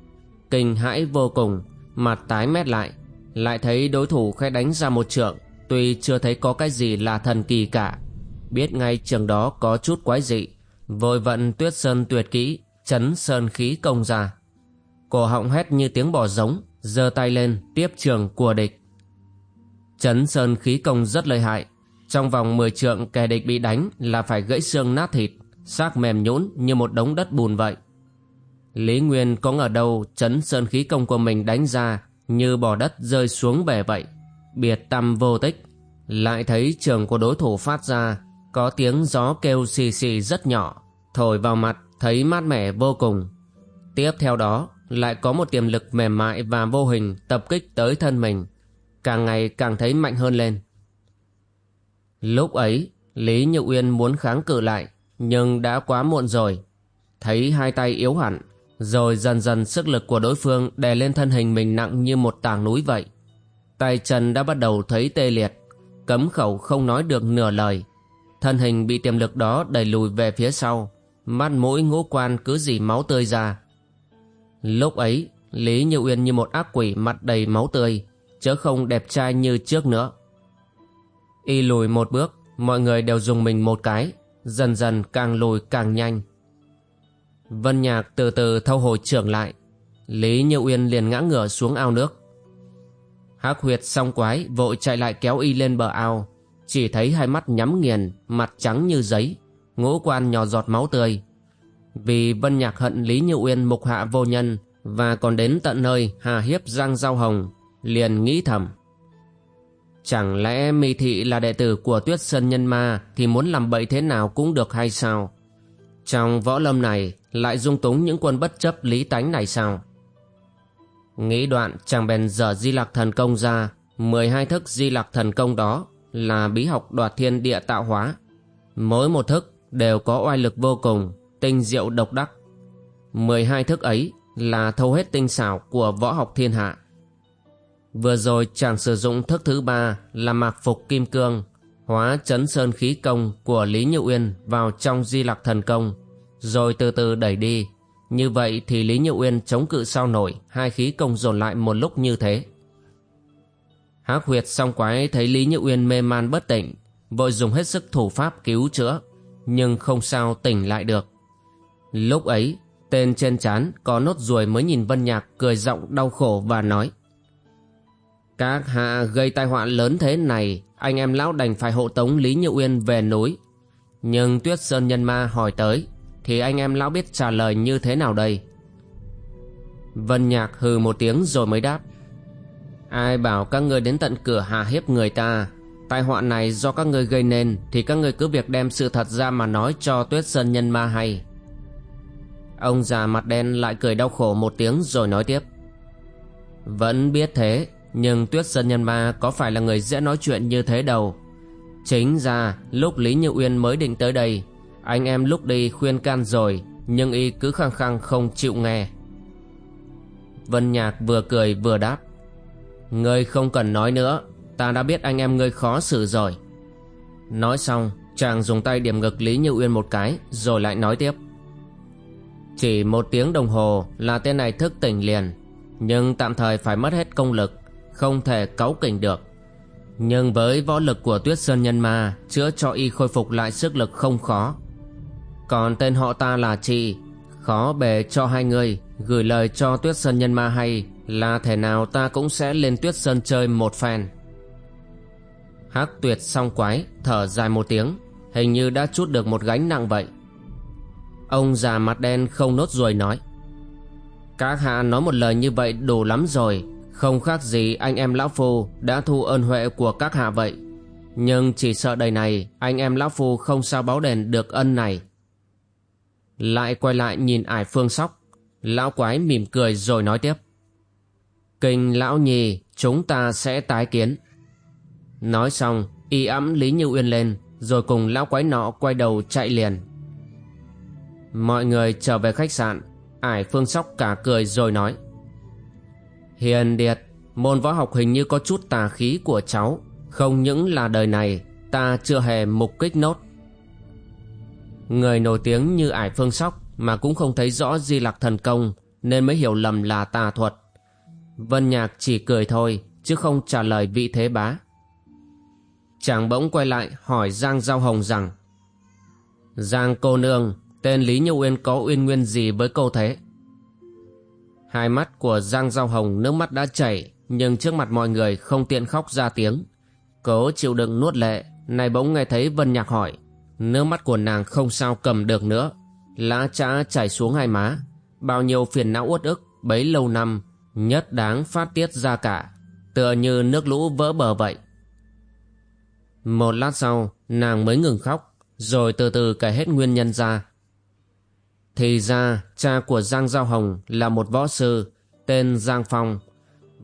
Kinh hãi vô cùng Mặt tái mét lại lại thấy đối thủ khẽ đánh ra một trượng, Tuy chưa thấy có cái gì là thần kỳ cả. Biết ngay trường đó có chút quái dị, Vội vận tuyết sơn tuyệt kỹ, Chấn sơn khí công ra. Cổ họng hét như tiếng bò giống giơ tay lên tiếp trường của địch. Chấn sơn khí công rất lợi hại. Trong vòng 10 trượng, kẻ địch bị đánh Là phải gãy xương nát thịt, xác mềm nhũn như một đống đất bùn vậy. Lý Nguyên có ngờ đâu, chấn sơn khí công của mình đánh ra như bò đất rơi xuống bể vậy. Biệt tâm vô tích. Lại thấy trường của đối thủ phát ra, có tiếng gió kêu xì xì rất nhỏ, thổi vào mặt, thấy mát mẻ vô cùng. Tiếp theo đó lại có một tiềm lực mềm mại và vô hình tập kích tới thân mình càng ngày càng thấy mạnh hơn lên lúc ấy lý như uyên muốn kháng cự lại nhưng đã quá muộn rồi thấy hai tay yếu hẳn rồi dần dần sức lực của đối phương đè lên thân hình mình nặng như một tảng núi vậy. Tay chân đã bắt đầu thấy tê liệt, cấm khẩu không nói được nửa lời. Thân hình bị tiềm lực đó đẩy lùi về phía sau, mắt mũi ngũ quan cứ dì máu tươi ra. Lúc ấy, Lý Như Uyên như một ác quỷ mặt đầy máu tươi, chớ không đẹp trai như trước nữa. Y lùi một bước, mọi người đều dùng mình một cái, dần dần càng lùi càng nhanh. Vân Nhạc từ từ thâu hồi trưởng lại Lý Như Uyên liền ngã ngửa xuống ao nước Hắc huyệt song quái vội chạy lại kéo y lên bờ ao Chỉ thấy hai mắt nhắm nghiền Mặt trắng như giấy Ngũ quan nhỏ giọt máu tươi vì Vân Nhạc hận Lý Như Uyên mục hạ vô nhân Và còn đến tận nơi hà hiếp Giang Giao Hồng Liền nghĩ thầm. Chẳng lẽ mi thị là đệ tử của tuyết sơn nhân ma Thì muốn làm bậy thế nào cũng được hay sao? Trong võ lâm này lại dung túng những quân bất chấp lý tánh này sao? Nghĩ đoạn chàng bèn dở di lạc thần công ra mười hai thức di lạc thần công đó là bí học đoạt thiên địa tạo hóa. Mỗi một thức đều có oai lực vô cùng, tinh diệu độc đắc. 12 thức ấy là thâu hết tinh xảo của võ học thiên hạ. Vừa rồi chàng sử dụng thức thứ ba là mạc phục kim cương, hóa chấn sơn khí công của Lý Như Uyên vào trong di lạc thần công, rồi từ từ đẩy đi. Như vậy thì Lý Như Uyên chống cự sao nổi hai khí công dồn lại một lúc như thế. Hắc huyệt song quái thấy Lý Như Uyên mê man bất tỉnh, vội dùng hết sức thủ pháp cứu chữa, nhưng không sao tỉnh lại được. Lúc ấy, tên trên chán có nốt ruồi mới nhìn Vân Nhạc cười giọng đau khổ và nói Các hạ gây tai họa lớn thế này, anh em lão đành phải hộ tống Lý Như Uyên về núi. Nhưng Tuyết Sơn Nhân Ma hỏi tới, thì anh em lão biết trả lời như thế nào đây? Vân Nhạc hừ một tiếng rồi mới đáp Ai bảo các ngươi đến tận cửa hạ hiếp người ta Tai họa này do các ngươi gây nên Thì các ngươi cứ việc đem sự thật ra mà nói cho Tuyết Sơn Nhân Ma hay Ông già mặt đen lại cười đau khổ một tiếng rồi nói tiếp. Vẫn biết thế, Nhưng Tuyết Sơn Nhân Ma có phải là người dễ nói chuyện như thế đâu. Chính ra, lúc Lý Như Uyên mới định tới đây, Anh em lúc đi khuyên can rồi, Nhưng y cứ khăng khăng không chịu nghe. Vân Nhạc vừa cười vừa đáp. Ngươi không cần nói nữa, Ta đã biết anh em ngươi khó xử rồi. Nói xong, Chàng dùng tay điểm ngực Lý Như Uyên một cái, Rồi lại nói tiếp. Chỉ một tiếng đồng hồ Là tên này thức tỉnh liền. Nhưng tạm thời phải mất hết công lực, Không thể cáu kỉnh được. Nhưng với võ lực của Tuyết Sơn Nhân Ma, Chữa cho y khôi phục lại sức lực không khó. Còn tên họ ta là chị Khó bề cho hai người. Gửi lời cho Tuyết Sơn Nhân Ma hay Là thể nào ta cũng sẽ lên Tuyết Sơn chơi một phen. Hắc tuyệt song quái Thở dài một tiếng, Hình như đã chút được một gánh nặng vậy. Ông già mặt đen không nốt ruồi nói. Các hạ nói một lời như vậy đủ lắm rồi. Không khác gì anh em Lão Phu Đã thu ơn huệ của các hạ vậy. Nhưng chỉ sợ đời này, Anh em Lão Phu không sao báo đền được ân này. Lại quay lại nhìn ải phương sóc. Lão quái mỉm cười rồi nói tiếp. Kinh lão nhì, Chúng ta sẽ tái kiến. Nói xong, Y ẵm Lý Như Uyên lên, Rồi cùng lão quái nọ quay đầu chạy liền. Mọi người trở về khách sạn Ải phương sóc cả cười rồi nói Hiền Điệt Môn võ học hình như có chút tà khí của cháu Không những là đời này Ta chưa hề mục kích nốt Người nổi tiếng như ải phương sóc mà cũng không thấy rõ di lạc thần công nên mới hiểu lầm là tà thuật. Vân Nhạc chỉ cười thôi chứ không trả lời vị thế bá. Chàng bỗng quay lại hỏi Giang Giao Hồng rằng Giang cô nương, tên Lý Như Uyên có uyên nguyên gì với cô thế? Hai mắt của Giang Giao Hồng nước mắt đã chảy nhưng trước mặt mọi người không tiện khóc ra tiếng. Cố chịu đựng nuốt lệ, này bỗng nghe thấy Vân Nhạc hỏi. Nước mắt của nàng không sao cầm được nữa. Lã trã chảy xuống hai má. Bao nhiêu phiền não uất ức Bấy lâu năm Nhất đáng phát tiết ra cả. Tựa như nước lũ vỡ bờ vậy. Một lát sau Nàng mới ngừng khóc Rồi từ từ kể hết nguyên nhân ra. Thì ra cha của Giang Giao Hồng Là một võ sư Tên Giang Phong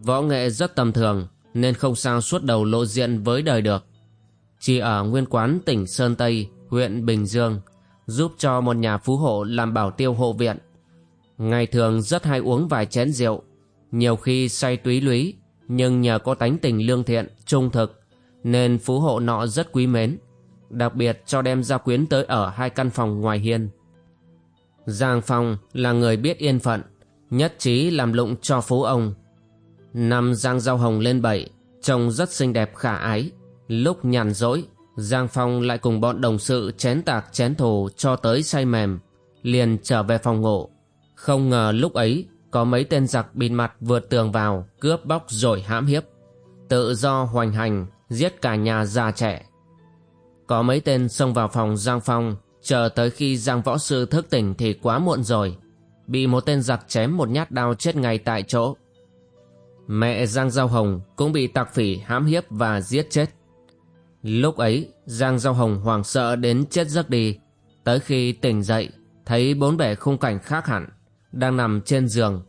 Võ nghệ rất tầm thường Nên không sao suốt đầu lộ diện với đời được Chỉ ở nguyên quán tỉnh Sơn Tây huyện Bình Dương, giúp cho một nhà phú hộ làm bảo tiêu hộ viện. Ngày thường rất hay uống vài chén rượu, nhiều khi say túy lúy, nhưng nhờ có tánh tình lương thiện, trung thực, nên phú hộ nọ rất quý mến, đặc biệt cho đem gia quyến tới ở hai căn phòng ngoài hiên. Giang Phong là người biết yên phận, nhất trí làm lụng cho phú ông. Năm Giang Giao Hồng lên bảy, trông rất xinh đẹp khả ái, lúc nhàn rỗi Giang Phong lại cùng bọn đồng sự chén tạc chén thù cho tới say mềm, liền trở về phòng ngủ. Không ngờ lúc ấy có mấy tên giặc bịt mặt vượt tường vào, cướp bóc rồi hãm hiếp. Tự do hoành hành, giết cả nhà già trẻ. Có mấy tên xông vào phòng Giang Phong, chờ tới khi Giang Võ Sư thức tỉnh thì quá muộn rồi. Bị một tên giặc chém một nhát đao chết ngay tại chỗ. Mẹ Giang Giao Hồng cũng bị tặc phỉ, hãm hiếp và giết chết. Lúc ấy, Giang Giao Hồng hoảng sợ đến chết giấc đi Tới khi tỉnh dậy, Thấy bốn bể khung cảnh khác hẳn, Đang nằm trên giường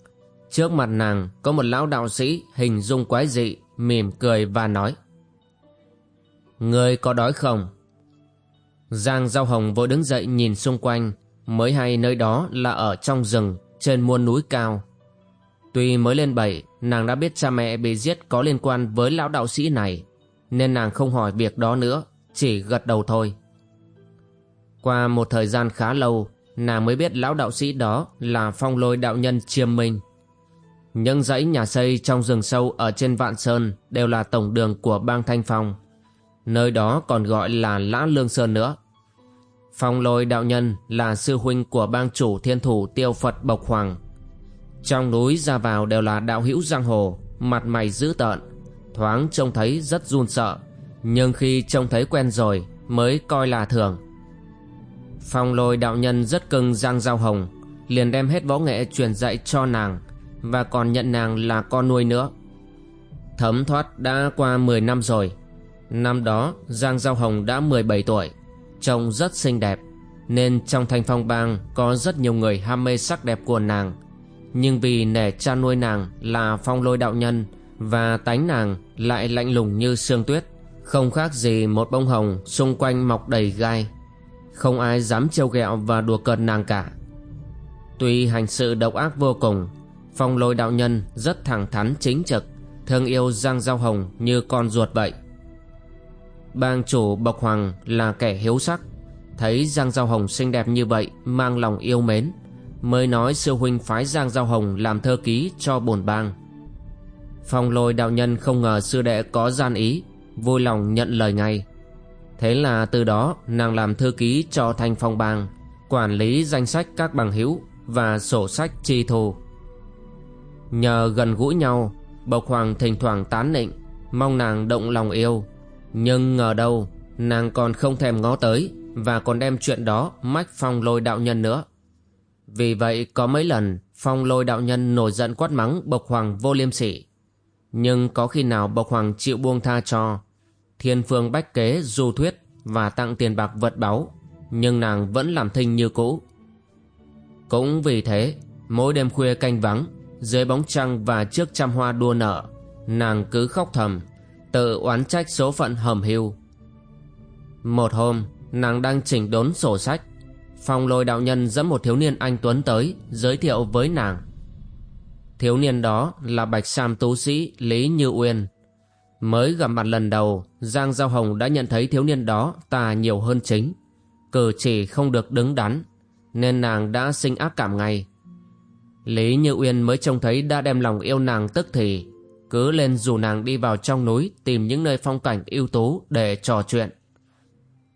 Trước mặt nàng có một lão đạo sĩ Hình dung quái dị, Mỉm cười và nói Người có đói không Giang Giao Hồng vội đứng dậy nhìn xung quanh, mới hay nơi đó là ở trong rừng, trên muôn núi cao. Tuy mới lên bảy, nàng đã biết cha mẹ bị giết có liên quan với lão đạo sĩ này, nên nàng không hỏi việc đó nữa, chỉ gật đầu thôi. Qua một thời gian khá lâu, nàng mới biết lão đạo sĩ đó là phong lôi đạo nhân chiêm minh. Những dãy nhà xây trong rừng sâu ở trên Vạn Sơn đều là tổng đường của bang Thanh Phong. Nơi đó còn gọi là Lã Lương Sơn nữa. Phong lôi đạo nhân là sư huynh của bang chủ thiên thủ tiêu Phật Bộc Hoàng. Trong núi ra vào đều là đạo hữu giang hồ, mặt mày dữ tợn, thoáng trông thấy rất run sợ, nhưng khi trông thấy quen rồi mới coi là thường. Phong lôi đạo nhân rất cưng Giang Giao Hồng, liền đem hết võ nghệ truyền dạy cho nàng và còn nhận nàng là con nuôi nữa. Thấm thoát đã qua 10 năm rồi. Năm đó Giang Giao Hồng đã 17 tuổi, trông rất xinh đẹp, nên trong thanh phong bang có rất nhiều người ham mê sắc đẹp của nàng. Nhưng vì nể cha nuôi nàng là phong lôi đạo nhân và tánh nàng lại lạnh lùng như sương tuyết, không khác gì một bông hồng xung quanh mọc đầy gai. Không ai dám trêu ghẹo và đùa cợt nàng cả. Tuy hành sự độc ác vô cùng Phong lôi đạo nhân rất thẳng thắn chính trực Thương yêu Giang Giao Hồng như con ruột vậy Bang chủ Bộc Hoàng là kẻ hiếu sắc. Thấy Giang Giao Hồng xinh đẹp như vậy, Mang lòng yêu mến, Mới nói sư huynh phái Giang Giao Hồng Làm thơ ký cho bổn bang. Phong lôi đạo nhân không ngờ sư đệ có gian ý, Vui lòng nhận lời ngay. Thế là từ đó, nàng làm thư ký cho thanh phong bang, Quản lý danh sách các bằng hữu Và sổ sách chi thù. Nhờ gần gũi nhau, Bộc Hoàng thỉnh thoảng tán nịnh, Mong nàng động lòng yêu. Nhưng ngờ đâu, Nàng còn không thèm ngó tới Và còn đem chuyện đó mách phong lôi đạo nhân nữa. Vì vậy có mấy lần, Phong lôi đạo nhân nổi giận quát mắng Bộc Hoàng vô liêm sỉ. Nhưng có khi nào Bộc Hoàng chịu buông tha cho, Thiên phương bách kế, du thuyết Và tặng tiền bạc vật báu Nhưng nàng vẫn làm thinh như cũ. Cũng vì thế, Mỗi đêm khuya canh vắng, dưới bóng trăng và trước trăm hoa đua nở, nàng cứ khóc thầm tự oán trách số phận hầm hưu. Một hôm, nàng đang chỉnh đốn sổ sách. Phong lôi đạo nhân dẫn một thiếu niên anh tuấn tới, giới thiệu với nàng. Thiếu niên đó là bạch sam tú sĩ lý như uyên. Mới gặp mặt lần đầu, giang giao hồng đã nhận thấy thiếu niên đó tà nhiều hơn chính. Cử chỉ không được đứng đắn, nên nàng đã sinh ác cảm ngay. Lý Như Uyên mới trông thấy đã đem lòng yêu nàng tức thì cứ lên dù nàng đi vào trong núi Tìm những nơi phong cảnh ưu tú để trò chuyện.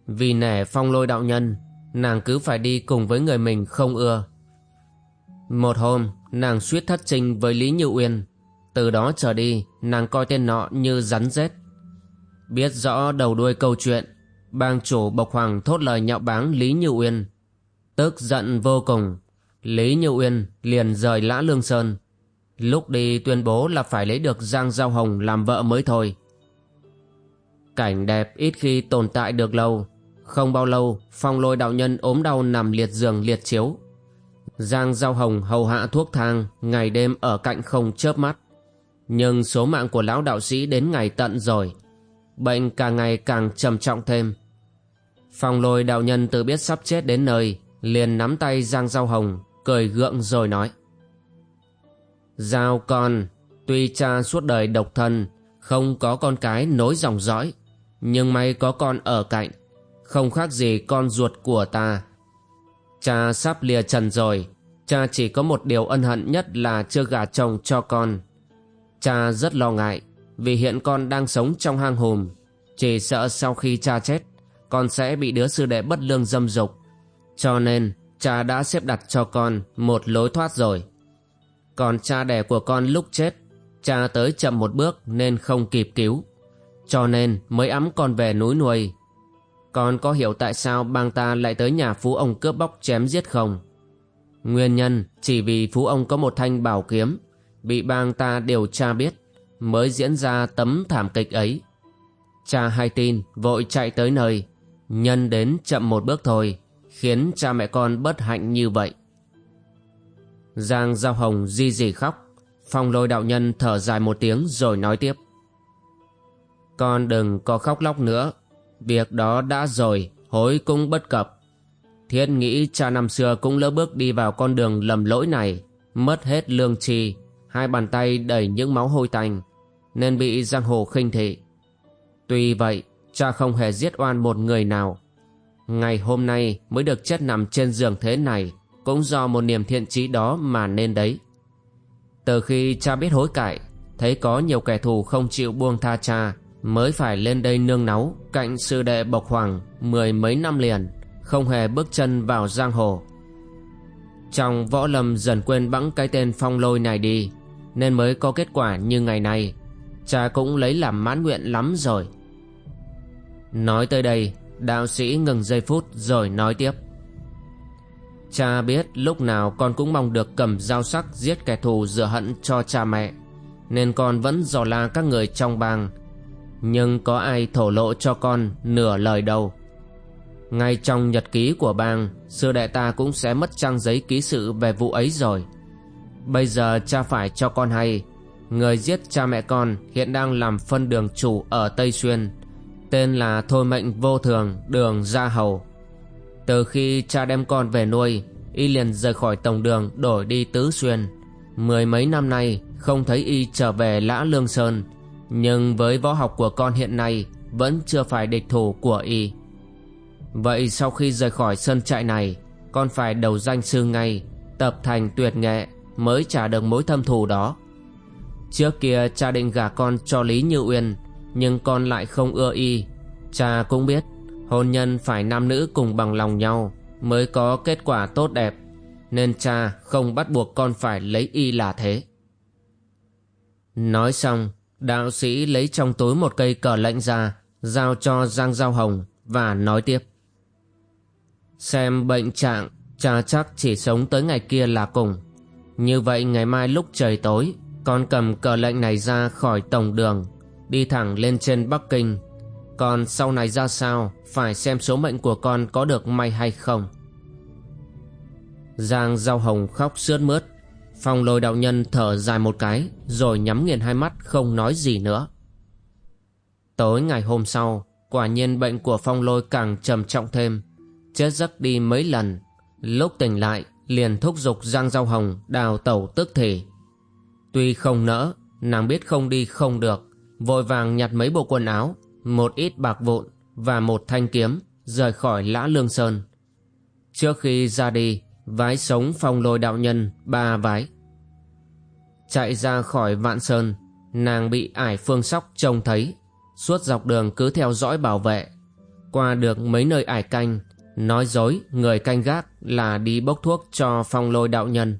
Vì nể phong lôi đạo nhân, Nàng cứ phải đi cùng với người mình không ưa. Một hôm, nàng suýt thất trình với Lý Như Uyên. Từ đó trở đi, nàng coi tên nọ như rắn rết. Biết rõ đầu đuôi câu chuyện, Bang chủ Bộc Hoàng thốt lời nhạo báng Lý Như Uyên. Tức giận vô cùng, Lý Như Uyên liền rời Lã Lương Sơn. Lúc đi tuyên bố là phải lấy được Giang Giao Hồng làm vợ mới thôi. Cảnh đẹp ít khi tồn tại được lâu. Không bao lâu, phong lôi đạo nhân ốm đau nằm liệt giường liệt chiếu. Giang Giao Hồng hầu hạ thuốc thang, ngày đêm ở cạnh không chớp mắt. Nhưng số mạng của lão đạo sĩ đến ngày tận rồi. Bệnh càng ngày càng trầm trọng thêm. Phong lôi đạo nhân tự biết sắp chết đến nơi, liền nắm tay Giang Giao Hồng cười gượng rồi nói Giao con, Tuy cha suốt đời độc thân, Không có con cái nối dòng dõi, Nhưng may có con ở cạnh, Không khác gì con ruột của ta. Cha sắp lìa trần rồi, Cha chỉ có một điều ân hận nhất là chưa gả chồng cho con. Cha rất lo ngại, Vì hiện con đang sống trong hang hùm, Chỉ sợ sau khi cha chết, Con sẽ bị đứa sư đệ bất lương dâm dục. Cho nên, cha đã xếp đặt cho con một lối thoát rồi. Còn cha đẻ của con lúc chết, cha tới chậm một bước nên không kịp cứu. Cho nên mới ấm con về núi nuôi. Con có hiểu tại sao bang ta lại tới nhà phú ông cướp bóc chém giết không? Nguyên nhân chỉ vì phú ông có một thanh bảo kiếm, bị bang ta điều tra biết, mới diễn ra tấm thảm kịch ấy. Cha hay tin vội chạy tới nơi, nhân đến chậm một bước thôi khiến cha mẹ con bất hạnh như vậy. Giang Giao Hồng di dì khóc, phong lôi đạo nhân thở dài một tiếng rồi nói tiếp. Con đừng có khóc lóc nữa, việc đó đã rồi, hối cũng bất cập. Thiên nghĩ cha năm xưa cũng lỡ bước đi vào con đường lầm lỗi này, mất hết lương trì hai bàn tay đầy những máu hôi tanh, nên bị giang hồ khinh thị. Tuy vậy, cha không hề giết oan một người nào. Ngày hôm nay mới được chết nằm trên giường thế này, cũng do một niềm thiện trí đó mà nên đấy. Từ khi cha biết hối cải, thấy có nhiều kẻ thù không chịu buông tha cha, mới phải lên đây nương náu cạnh sư đệ Bộc Hoàng mười mấy năm liền, không hề bước chân vào giang hồ. Trong võ lâm dần quên bẵng cái tên phong lôi này đi, nên mới có kết quả như ngày nay. Cha cũng lấy làm mãn nguyện lắm rồi. Nói tới đây, đạo sĩ ngừng giây phút rồi nói tiếp. Cha biết lúc nào con cũng mong được cầm dao sắc giết kẻ thù rửa hận cho cha mẹ, nên con vẫn dò la các người trong bang. Nhưng có ai thổ lộ cho con nửa lời đâu. Ngay trong nhật ký của bang, sư đệ ta cũng sẽ mất trang giấy ký sự về vụ ấy rồi. Bây giờ cha phải cho con hay, người giết cha mẹ con hiện đang làm phân đường chủ ở Tây Xuyên, tên là Thôi Mệnh Vô Thường Đường Gia Hầu. Từ khi cha đem con về nuôi, y liền rời khỏi tổng đường đổi đi Tứ Xuyên. Mười mấy năm nay không thấy y trở về Lã Lương Sơn, nhưng với võ học của con hiện nay vẫn chưa phải địch thủ của y. Vậy sau khi rời khỏi sân trại này, con phải đầu danh sư ngay, tập thành tuyệt nghệ mới trả được mối thâm thù đó. Trước kia cha định gả con cho Lý Như Uyên, nhưng con lại không ưa y. Cha cũng biết, hôn nhân phải nam nữ cùng bằng lòng nhau mới có kết quả tốt đẹp, nên cha không bắt buộc con phải lấy y là thế. Nói xong, đạo sĩ lấy trong túi một cây cờ lệnh ra, giao cho Giang Giao Hồng và nói tiếp. Xem bệnh trạng, cha chắc chỉ sống tới ngày kia là cùng. Như vậy ngày mai lúc trời tối, con cầm cờ lệnh này ra khỏi tổng đường, đi thẳng lên trên Bắc Kinh. Còn sau này ra sao, phải xem số mệnh của con có được may hay không. Giang Giao Hồng khóc sướt mướt. Phong lôi đạo nhân thở dài một cái, rồi nhắm nghiền hai mắt không nói gì nữa. Tối ngày hôm sau, quả nhiên bệnh của phong lôi càng trầm trọng thêm, chết giấc đi mấy lần. Lúc tỉnh lại, liền thúc giục Giang Giao Hồng đào tẩu tức thì. Tuy không nỡ, nàng biết không đi không được, vội vàng nhặt mấy bộ quần áo, một ít bạc vụn và một thanh kiếm, rời khỏi Lã Lương Sơn. Trước khi ra đi, vái sống phong lôi đạo nhân ba vái. Chạy ra khỏi Vạn Sơn, nàng bị ải phương sóc trông thấy, suốt dọc đường cứ theo dõi bảo vệ. Qua được mấy nơi ải canh, nói dối người canh gác là đi bốc thuốc cho phong lôi đạo nhân.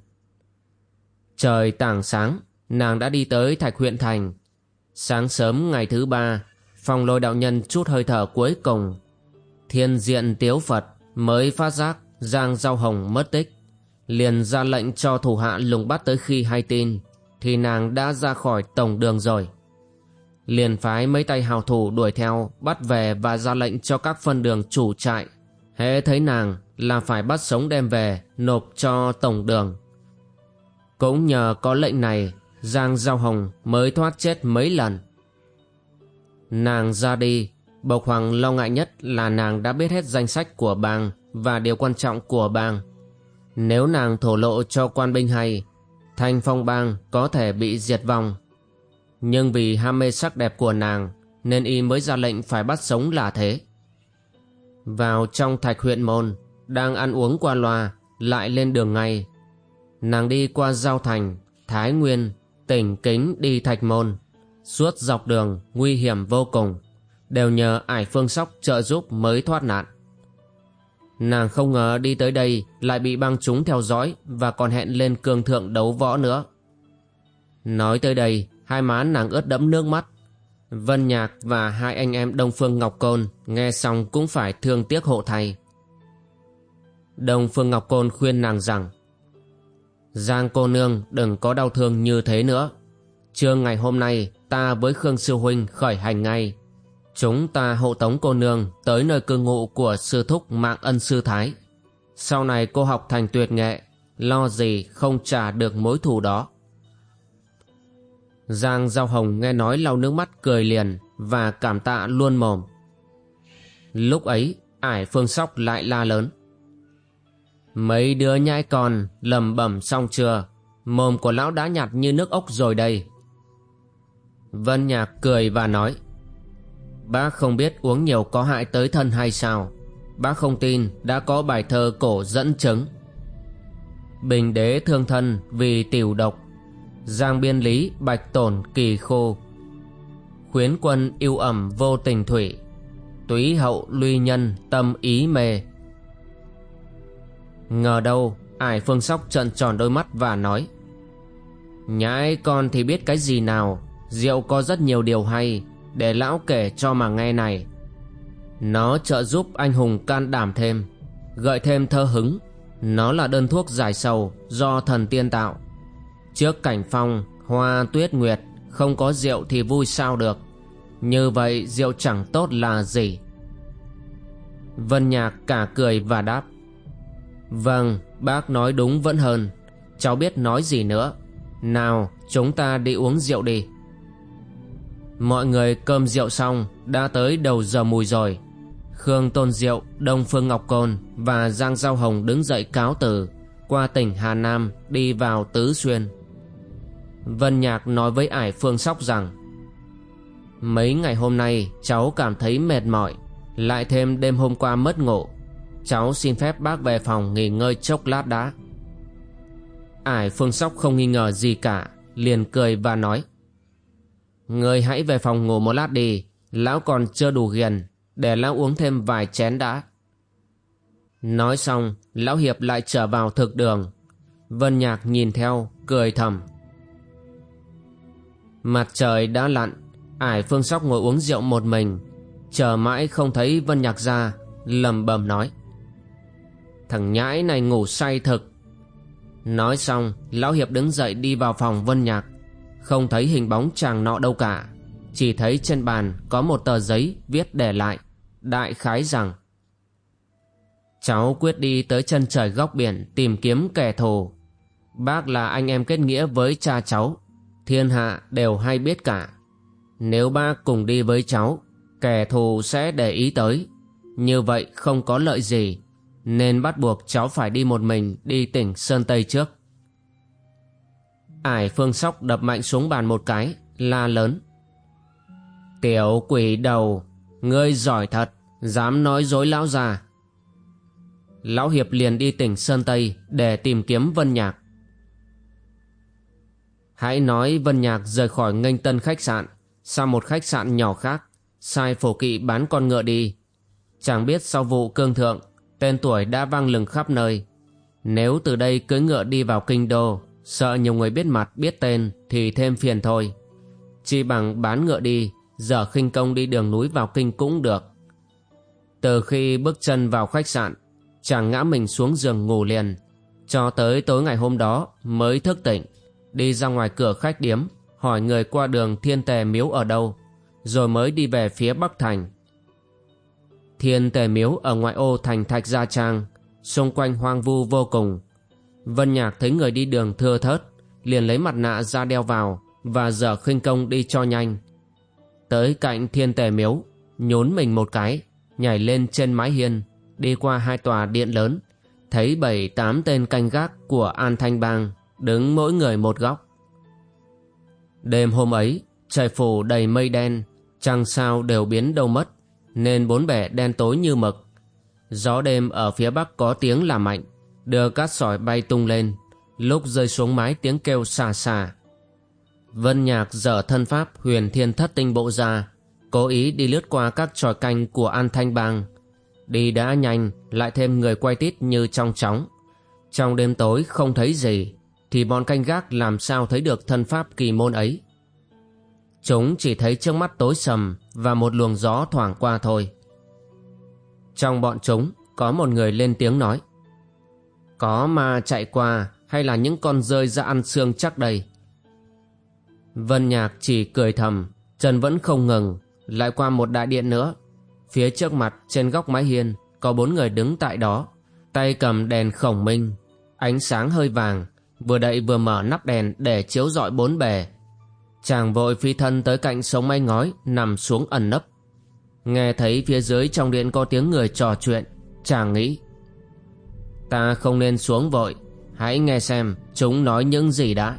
Trời tảng sáng, nàng đã đi tới thạch huyện thành. Sáng sớm ngày thứ ba, phong lôi đạo nhân chút hơi thở cuối cùng. Thiên diện tiếu Phật mới phát giác Giang Giao Hồng mất tích. Liền ra lệnh cho thủ hạ lùng bắt tới khi hay tin, thì nàng đã ra khỏi tổng đường rồi. Liền phái mấy tay hào thủ đuổi theo, bắt về và ra lệnh cho các phân đường chủ trại hễ thấy nàng là phải bắt sống đem về nộp cho tổng đường cũng nhờ có lệnh này giang giao hồng mới thoát chết mấy lần nàng ra đi. Bộc hoàng lo ngại nhất là nàng đã biết hết danh sách của bang và điều quan trọng của bang nếu nàng thổ lộ cho quan binh hay, thanh phong bang có thể bị diệt vong. Nhưng vì ham mê sắc đẹp của nàng, nên y mới ra lệnh phải bắt sống là thế. Vào trong thạch huyện môn, đang ăn uống qua loa, lại lên đường ngay. Nàng đi qua giao thành, thái nguyên, tỉnh kính đi thạch môn suốt dọc đường, nguy hiểm vô cùng đều nhờ ải phương sóc trợ giúp mới thoát nạn nàng không ngờ đi tới đây lại bị băng chúng theo dõi và còn hẹn lên cường thượng đấu võ nữa nói tới đây, hai má nàng ướt đẫm nước mắt Vân Nhạc và hai anh em Đông Phương Ngọc Côn nghe xong cũng phải thương tiếc hộ thầy. Đông Phương Ngọc Côn khuyên nàng rằng, Giang cô nương đừng có đau thương như thế nữa. Trưa ngày hôm nay ta với Khương Sư Huynh khởi hành ngay. Chúng ta hộ tống cô nương tới nơi cư ngụ của sư thúc mạng ân sư thái. Sau này cô học thành tuyệt nghệ, lo gì không trả được mối thù đó. Giang Giao Hồng nghe nói lau nước mắt cười liền và cảm tạ luôn mồm. Lúc ấy, ải phương sóc lại la lớn mấy đứa nhãi con lầm bẩm xong chưa mồm của lão đã nhạt như nước ốc rồi đây vân nhạc cười và nói, bác không biết uống nhiều có hại tới thân hay sao? Bác không tin đã có bài thơ cổ dẫn chứng. Bình đế thương thân vì tiểu độc, giang biên lý, bạch tổn, kỳ khô. Khuyến quân yêu ẩm vô tình thủy, túy hậu luy nhân tâm ý mê. Ngờ đâu, ải phương sóc trợn tròn đôi mắt và nói, nhãi con thì biết cái gì nào? Rượu có rất nhiều điều hay, để lão kể cho mà nghe này. Nó trợ giúp anh hùng can đảm thêm, gợi thêm thơ hứng. Nó là đơn thuốc giải sầu do thần tiên tạo. Trước cảnh phong, hoa tuyết nguyệt, không có rượu thì vui sao được. Như vậy rượu chẳng tốt là gì? Vân nhạc cả cười và đáp. Vâng bác nói đúng vẫn hơn. Cháu biết nói gì nữa. Nào, chúng ta đi uống rượu đi mọi người cơm rượu xong, đã tới đầu giờ mùi rồi. Khương tôn diệu, đông phương ngọc côn và giang giao hồng đứng dậy cáo từ, qua tỉnh hà nam đi vào tứ xuyên. Vân nhạc nói với ải phương sóc rằng, mấy ngày hôm nay, cháu cảm thấy mệt mỏi, lại thêm đêm hôm qua mất ngủ. Cháu xin phép bác về phòng nghỉ ngơi chốc lát đã. Ải phương sóc không nghi ngờ gì cả, liền cười và nói người hãy về phòng ngủ một lát đi. Lão còn chưa đủ ghiền. Để lão uống thêm vài chén đã. Nói xong, lão hiệp lại trở vào thực đường. Vân nhạc nhìn theo, cười thầm. Mặt trời đã lặn, ải phương sóc ngồi uống rượu một mình. Chờ mãi không thấy vân nhạc ra, lầm bầm nói. Thằng nhãi này ngủ say thực. Nói xong, lão hiệp đứng dậy đi vào phòng vân nhạc không thấy hình bóng chàng nọ đâu cả. Chỉ thấy trên bàn có một tờ giấy viết để lại, đại khái rằng, cháu quyết đi tới chân trời góc biển tìm kiếm kẻ thù. Bác là anh em kết nghĩa với cha cháu. Thiên hạ đều hay biết cả. Nếu bác cùng đi với cháu, kẻ thù sẽ để ý tới. Như vậy không có lợi gì, nên bắt buộc cháu phải đi một mình đi tỉnh sơn tây trước ải phương sóc đập mạnh xuống bàn một cái, la lớn. Tiểu quỷ đầu, ngươi giỏi thật, dám nói dối lão già. Lão hiệp liền đi tỉnh sơn tây để tìm kiếm vân nhạc. Hãy nói vân nhạc rời khỏi nghênh tân khách sạn, sang một khách sạn nhỏ khác, sai phổ kỵ bán con ngựa đi. Chẳng biết sau vụ cương thượng, tên tuổi đã vang lừng khắp nơi. Nếu từ đây cưỡi ngựa đi vào kinh đô sợ nhiều người biết mặt, biết tên thì thêm phiền thôi. Chi bằng bán ngựa đi giờ khinh công đi đường núi vào kinh cũng được. Từ khi bước chân vào khách sạn, chàng ngã mình xuống giường ngủ liền. Cho tới tối ngày hôm đó mới thức tỉnh, đi ra ngoài cửa khách điếm, hỏi người qua đường thiên tề miếu ở đâu, rồi mới đi về phía bắc thành. Thiên tề miếu ở ngoại ô thành thạch gia trang, xung quanh hoang vu vô cùng vân nhạc thấy người đi đường thưa thớt, liền lấy mặt nạ ra đeo vào và dở khinh công đi cho nhanh. Tới cạnh thiên tề miếu, nhốn mình một cái, nhảy lên trên mái hiên, đi qua hai tòa điện lớn, thấy bảy, tám tên canh gác của an thanh bang đứng mỗi người một góc. Đêm hôm ấy, trời phủ đầy mây đen, trăng sao đều biến đâu mất, nên bốn bể đen tối như mực. Gió đêm ở phía bắc có tiếng là mạnh đưa cát sỏi bay tung lên. Lúc rơi xuống mái, tiếng kêu xà xà. Vân nhạc dở thân pháp, huyền thiên thất tinh bộ ra. Cố ý đi lướt qua các tròi canh của an thanh bang. Đi đã nhanh, lại thêm người quay tít như trong chóng. Trong đêm tối không thấy gì, thì bọn canh gác làm sao thấy được thân pháp kỳ môn ấy. Chúng chỉ thấy trước mắt tối sầm và một luồng gió thoảng qua thôi. Trong bọn chúng, có một người lên tiếng nói có ma chạy qua, hay là những con rơi ra ăn xương chắc đây? Vân nhạc chỉ cười thầm chân vẫn không ngừng, lại qua một đại điện nữa. Phía trước mặt, trên góc mái hiên, có bốn người đứng tại đó. Tay cầm đèn khổng minh, ánh sáng hơi vàng, vừa đậy vừa mở nắp đèn để chiếu rọi bốn bề. Chàng vội phi thân tới cạnh sống may ngói, nằm xuống ẩn nấp. Nghe thấy phía dưới trong điện có tiếng người trò chuyện, Chàng nghĩ Ta không nên xuống vội. Hãy nghe xem chúng nói những gì đã.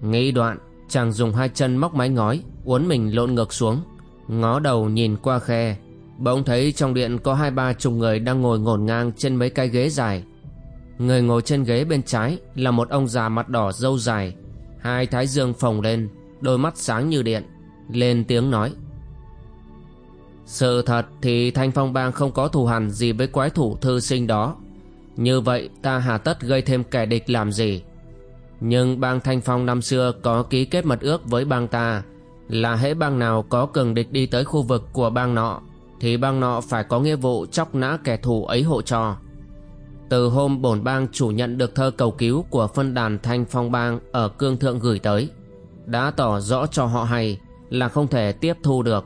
Nghĩ đoạn, Chàng dùng hai chân móc mái ngói, Uốn mình lộn ngược xuống. Ngó đầu nhìn qua khe, Bỗng thấy trong điện có hai ba chục người đang ngồi ngổn ngang trên mấy cái ghế dài. Người ngồi trên ghế bên trái là một ông già mặt đỏ râu dài, Hai thái dương phồng lên, Đôi mắt sáng như điện, Lên tiếng nói. Sự thật thì Thanh Phong Bang không có thù hằn gì với quái thủ thư sinh đó. Như vậy ta hà tất gây thêm kẻ địch làm gì? Nhưng bang Thanh Phong năm xưa có ký kết mật ước với bang ta. Là hễ bang nào có cường địch đi tới khu vực của bang nọ Thì bang nọ phải có nghĩa vụ chóc nã kẻ thù ấy hộ cho. Từ hôm bổn bang chủ nhận được thơ cầu cứu của phân đàn Thanh Phong Bang ở Cương Thượng gửi tới, đã tỏ rõ cho họ hay là không thể tiếp thu được.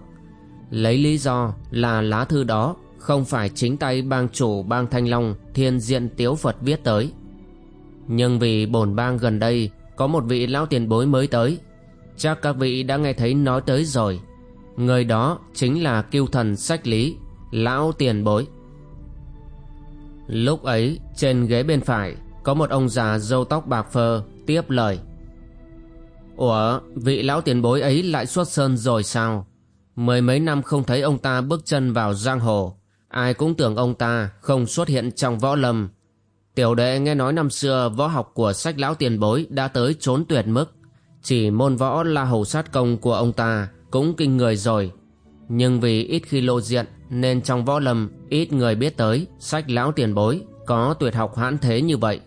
Lấy lý do là lá thư đó không phải chính tay bang chủ bang Thanh Long thiên diện tiếu Phật viết tới. Nhưng vì bổn bang gần đây có một vị lão tiền bối mới tới, chắc các vị đã nghe thấy nói tới rồi. Người đó chính là kiêu thần sách lý, lão tiền bối. Lúc ấy trên ghế bên phải Có một ông già râu tóc bạc phơ Tiếp lời Ủa vị lão tiền bối ấy lại xuất sơn rồi sao Mười mấy năm không thấy ông ta bước chân vào giang hồ Ai cũng tưởng ông ta không xuất hiện trong võ lâm Tiểu đệ nghe nói năm xưa võ học của sách lão tiền bối đã tới trốn tuyệt mức Chỉ môn võ la hầu sát công của ông ta cũng kinh người rồi Nhưng vì ít khi lộ diện nên trong võ lâm ít người biết tới sách lão tiền bối có tuyệt học hãn thế như vậy.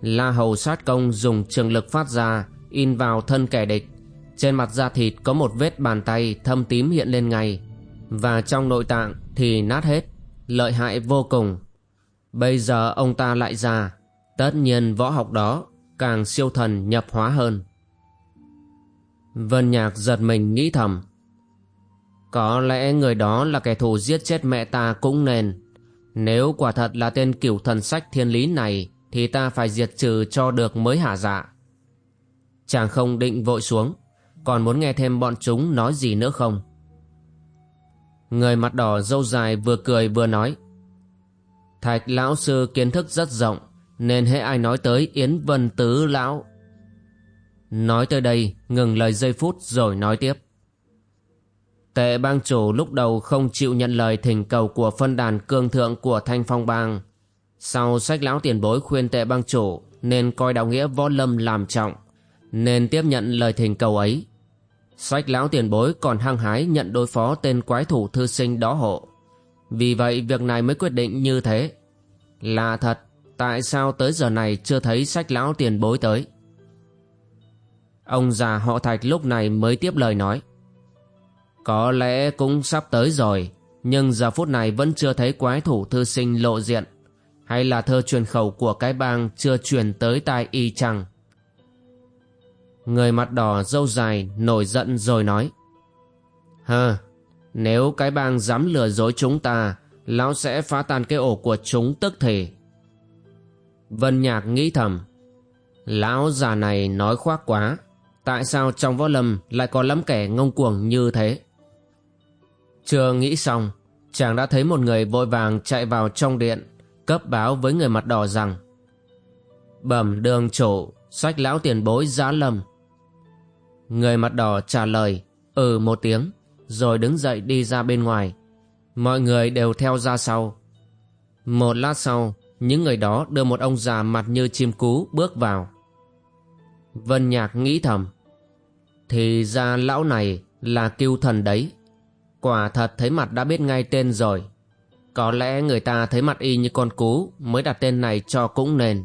La hầu sát công dùng trường lực phát ra, in vào thân kẻ địch. Trên mặt da thịt có một vết bàn tay thâm tím hiện lên ngay và trong nội tạng thì nát hết, lợi hại vô cùng. Bây giờ ông ta lại già, tất nhiên võ học đó càng siêu thần nhập hóa hơn. Vân Nhạc giật mình nghĩ thầm có lẽ người đó là kẻ thù giết chết mẹ ta cũng nên. Nếu quả thật là tên cửu thần sách thiên lý này thì ta phải diệt trừ cho được mới hả dạ. Chàng không định vội xuống, còn muốn nghe thêm bọn chúng nói gì nữa không? Người mặt đỏ dâu dài vừa cười vừa nói. Thạch lão sư kiến thức rất rộng, nên hễ ai nói tới Yến Vân Tứ lão. Nói tới đây, ngừng lời giây phút rồi nói tiếp. Tệ bang chủ lúc đầu không chịu nhận lời thỉnh cầu của phân đàn cương thượng của Thanh Phong bang. Sau sách lão tiền bối khuyên tệ bang chủ nên coi đạo nghĩa võ lâm làm trọng, nên tiếp nhận lời thỉnh cầu ấy. Sách lão tiền bối còn hăng hái nhận đối phó tên quái thủ thư sinh đó hộ. Vì vậy việc này mới quyết định như thế. Là thật, tại sao tới giờ này chưa thấy sách lão tiền bối tới? Ông già họ thạch lúc này mới tiếp lời nói. Có lẽ cũng sắp tới rồi, nhưng giờ phút này vẫn chưa thấy quái thủ thư sinh lộ diện. Hay là thơ truyền khẩu của cái bang chưa truyền tới tai y chăng? Người mặt đỏ dâu dài nổi giận rồi nói. Hơ, nếu cái bang dám lừa dối chúng ta, lão sẽ phá tan cái ổ của chúng tức thì. Vân Nhạc nghĩ thầm. Lão già này nói khoác quá, tại sao trong võ lâm lại có lắm kẻ ngông cuồng như thế? Chưa nghĩ xong, chàng đã thấy một người vội vàng chạy vào trong điện, cấp báo với người mặt đỏ rằng Bẩm đường chủ, sách lão tiền bối giá lâm. Người mặt đỏ trả lời, ừ một tiếng, rồi đứng dậy đi ra bên ngoài. Mọi người đều theo ra sau. Một lát sau, những người đó đưa một ông già mặt như chim cú bước vào. Vân Nhạc nghĩ thầm, thì ra lão này là kiêu thần đấy. Quả thật thấy mặt đã biết ngay tên rồi. Có lẽ người ta thấy mặt y như con cú mới đặt tên này cho cũng nên.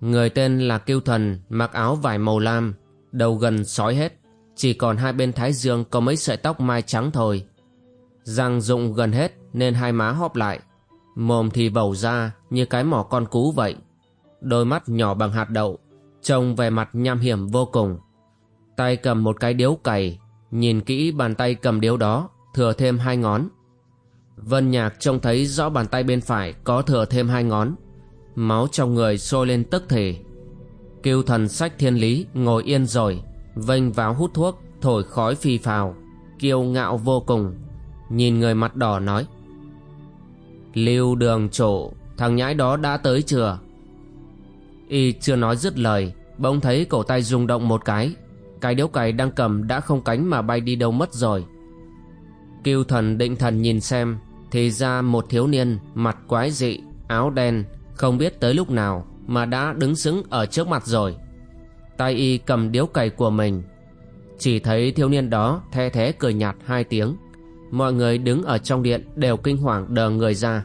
Người tên là Kiêu Thần mặc áo vải màu lam, đầu gần sói hết, chỉ còn hai bên thái dương có mấy sợi tóc mai trắng thôi. Răng rụng gần hết nên hai má hóp lại, mồm thì bầu ra như cái mỏ con cú vậy. Đôi mắt nhỏ bằng hạt đậu, trông về mặt nham hiểm vô cùng. Tay cầm một cái điếu cày Nhìn kỹ bàn tay cầm điếu đó Thừa thêm hai ngón Vân Nhạc trông thấy rõ bàn tay bên phải Có thừa thêm hai ngón Máu trong người sôi lên tức thì Kiêu thần sách thiên lý, Ngồi yên rồi, Vênh váo hút thuốc, Thổi khói phi phào, kiêu ngạo vô cùng. Nhìn người mặt đỏ nói, Lưu đường chủ, Thằng nhãi đó đã tới chưa? Y chưa nói dứt lời, Bỗng thấy cổ tay rung động một cái. Cái điếu cày đang cầm đã không cánh mà bay đi đâu mất rồi. Kiêu thần định thần nhìn xem, Thì ra một thiếu niên, Mặt quái dị, Áo đen, Không biết tới lúc nào. Mà đã đứng sững ở trước mặt rồi. Tay y cầm điếu cày của mình. Chỉ thấy thiếu niên đó The thế cười nhạt hai tiếng. Mọi người đứng ở trong điện Đều kinh hoàng đờ người ra.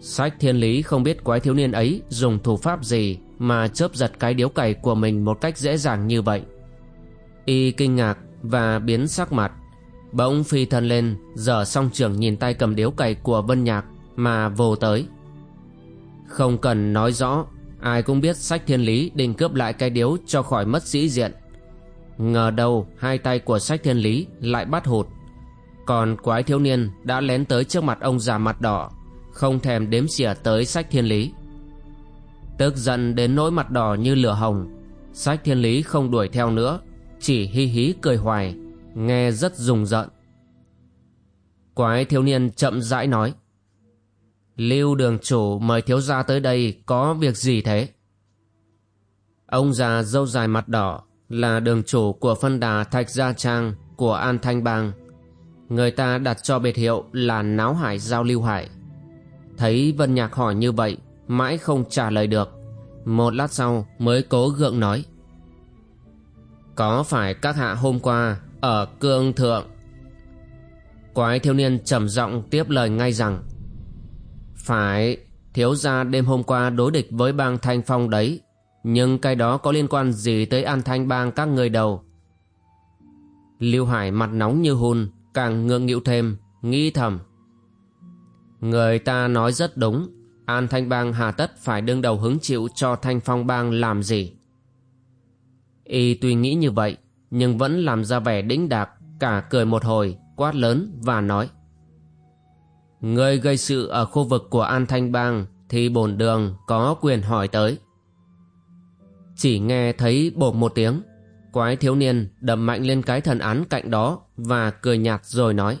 Sách thiên lý không biết quái thiếu niên ấy Dùng thủ pháp gì Mà chớp giật cái điếu cày của mình Một cách dễ dàng như vậy. Y kinh ngạc và biến sắc mặt. Bỗng phi thân lên Giờ song trưởng nhìn tay cầm điếu cày của Vân Nhạc Mà vồ tới. Không cần nói rõ, Ai cũng biết sách thiên lý định cướp lại cái điếu cho khỏi mất sĩ diện. Ngờ đâu hai tay của sách thiên lý lại bắt hụt. Còn quái thiếu niên đã lén tới trước mặt ông già mặt đỏ, Không thèm đếm xỉa tới sách thiên lý. Tức giận đến nỗi mặt đỏ như lửa hồng, Sách thiên lý không đuổi theo nữa, Chỉ hi hí cười hoài, Nghe rất rùng rợn. Quái thiếu niên chậm rãi nói Lưu đường chủ mời thiếu gia tới đây có việc gì thế? Ông già dâu dài mặt đỏ là đường chủ của phân đà Thạch Gia Trang của An Thanh Bang. Người ta đặt cho biệt hiệu là Náo Hải Giao Lưu Hải. Thấy Vân Nhạc hỏi như vậy, mãi không trả lời được. Một lát sau mới cố gượng nói. Có phải các hạ hôm qua ở Cương Thượng? Quái thiếu niên trầm giọng tiếp lời ngay rằng phải, thiếu gia đêm hôm qua đối địch với bang Thanh Phong đấy. Nhưng cái đó có liên quan gì tới An Thanh bang các người đâu. Lưu Hải mặt nóng như hun, càng ngượng nghịu thêm, nghĩ thầm. Người ta nói rất đúng, An Thanh bang hà tất phải đương đầu hứng chịu cho Thanh Phong bang làm gì. Y tuy nghĩ như vậy, nhưng vẫn làm ra vẻ đĩnh đạc, cả cười một hồi, quát lớn và nói. Người gây sự ở khu vực của An Thanh Bang thì bổn đường có quyền hỏi tới. Chỉ nghe thấy bột một tiếng, quái thiếu niên đập mạnh lên cái thần án cạnh đó và cười nhạt rồi nói.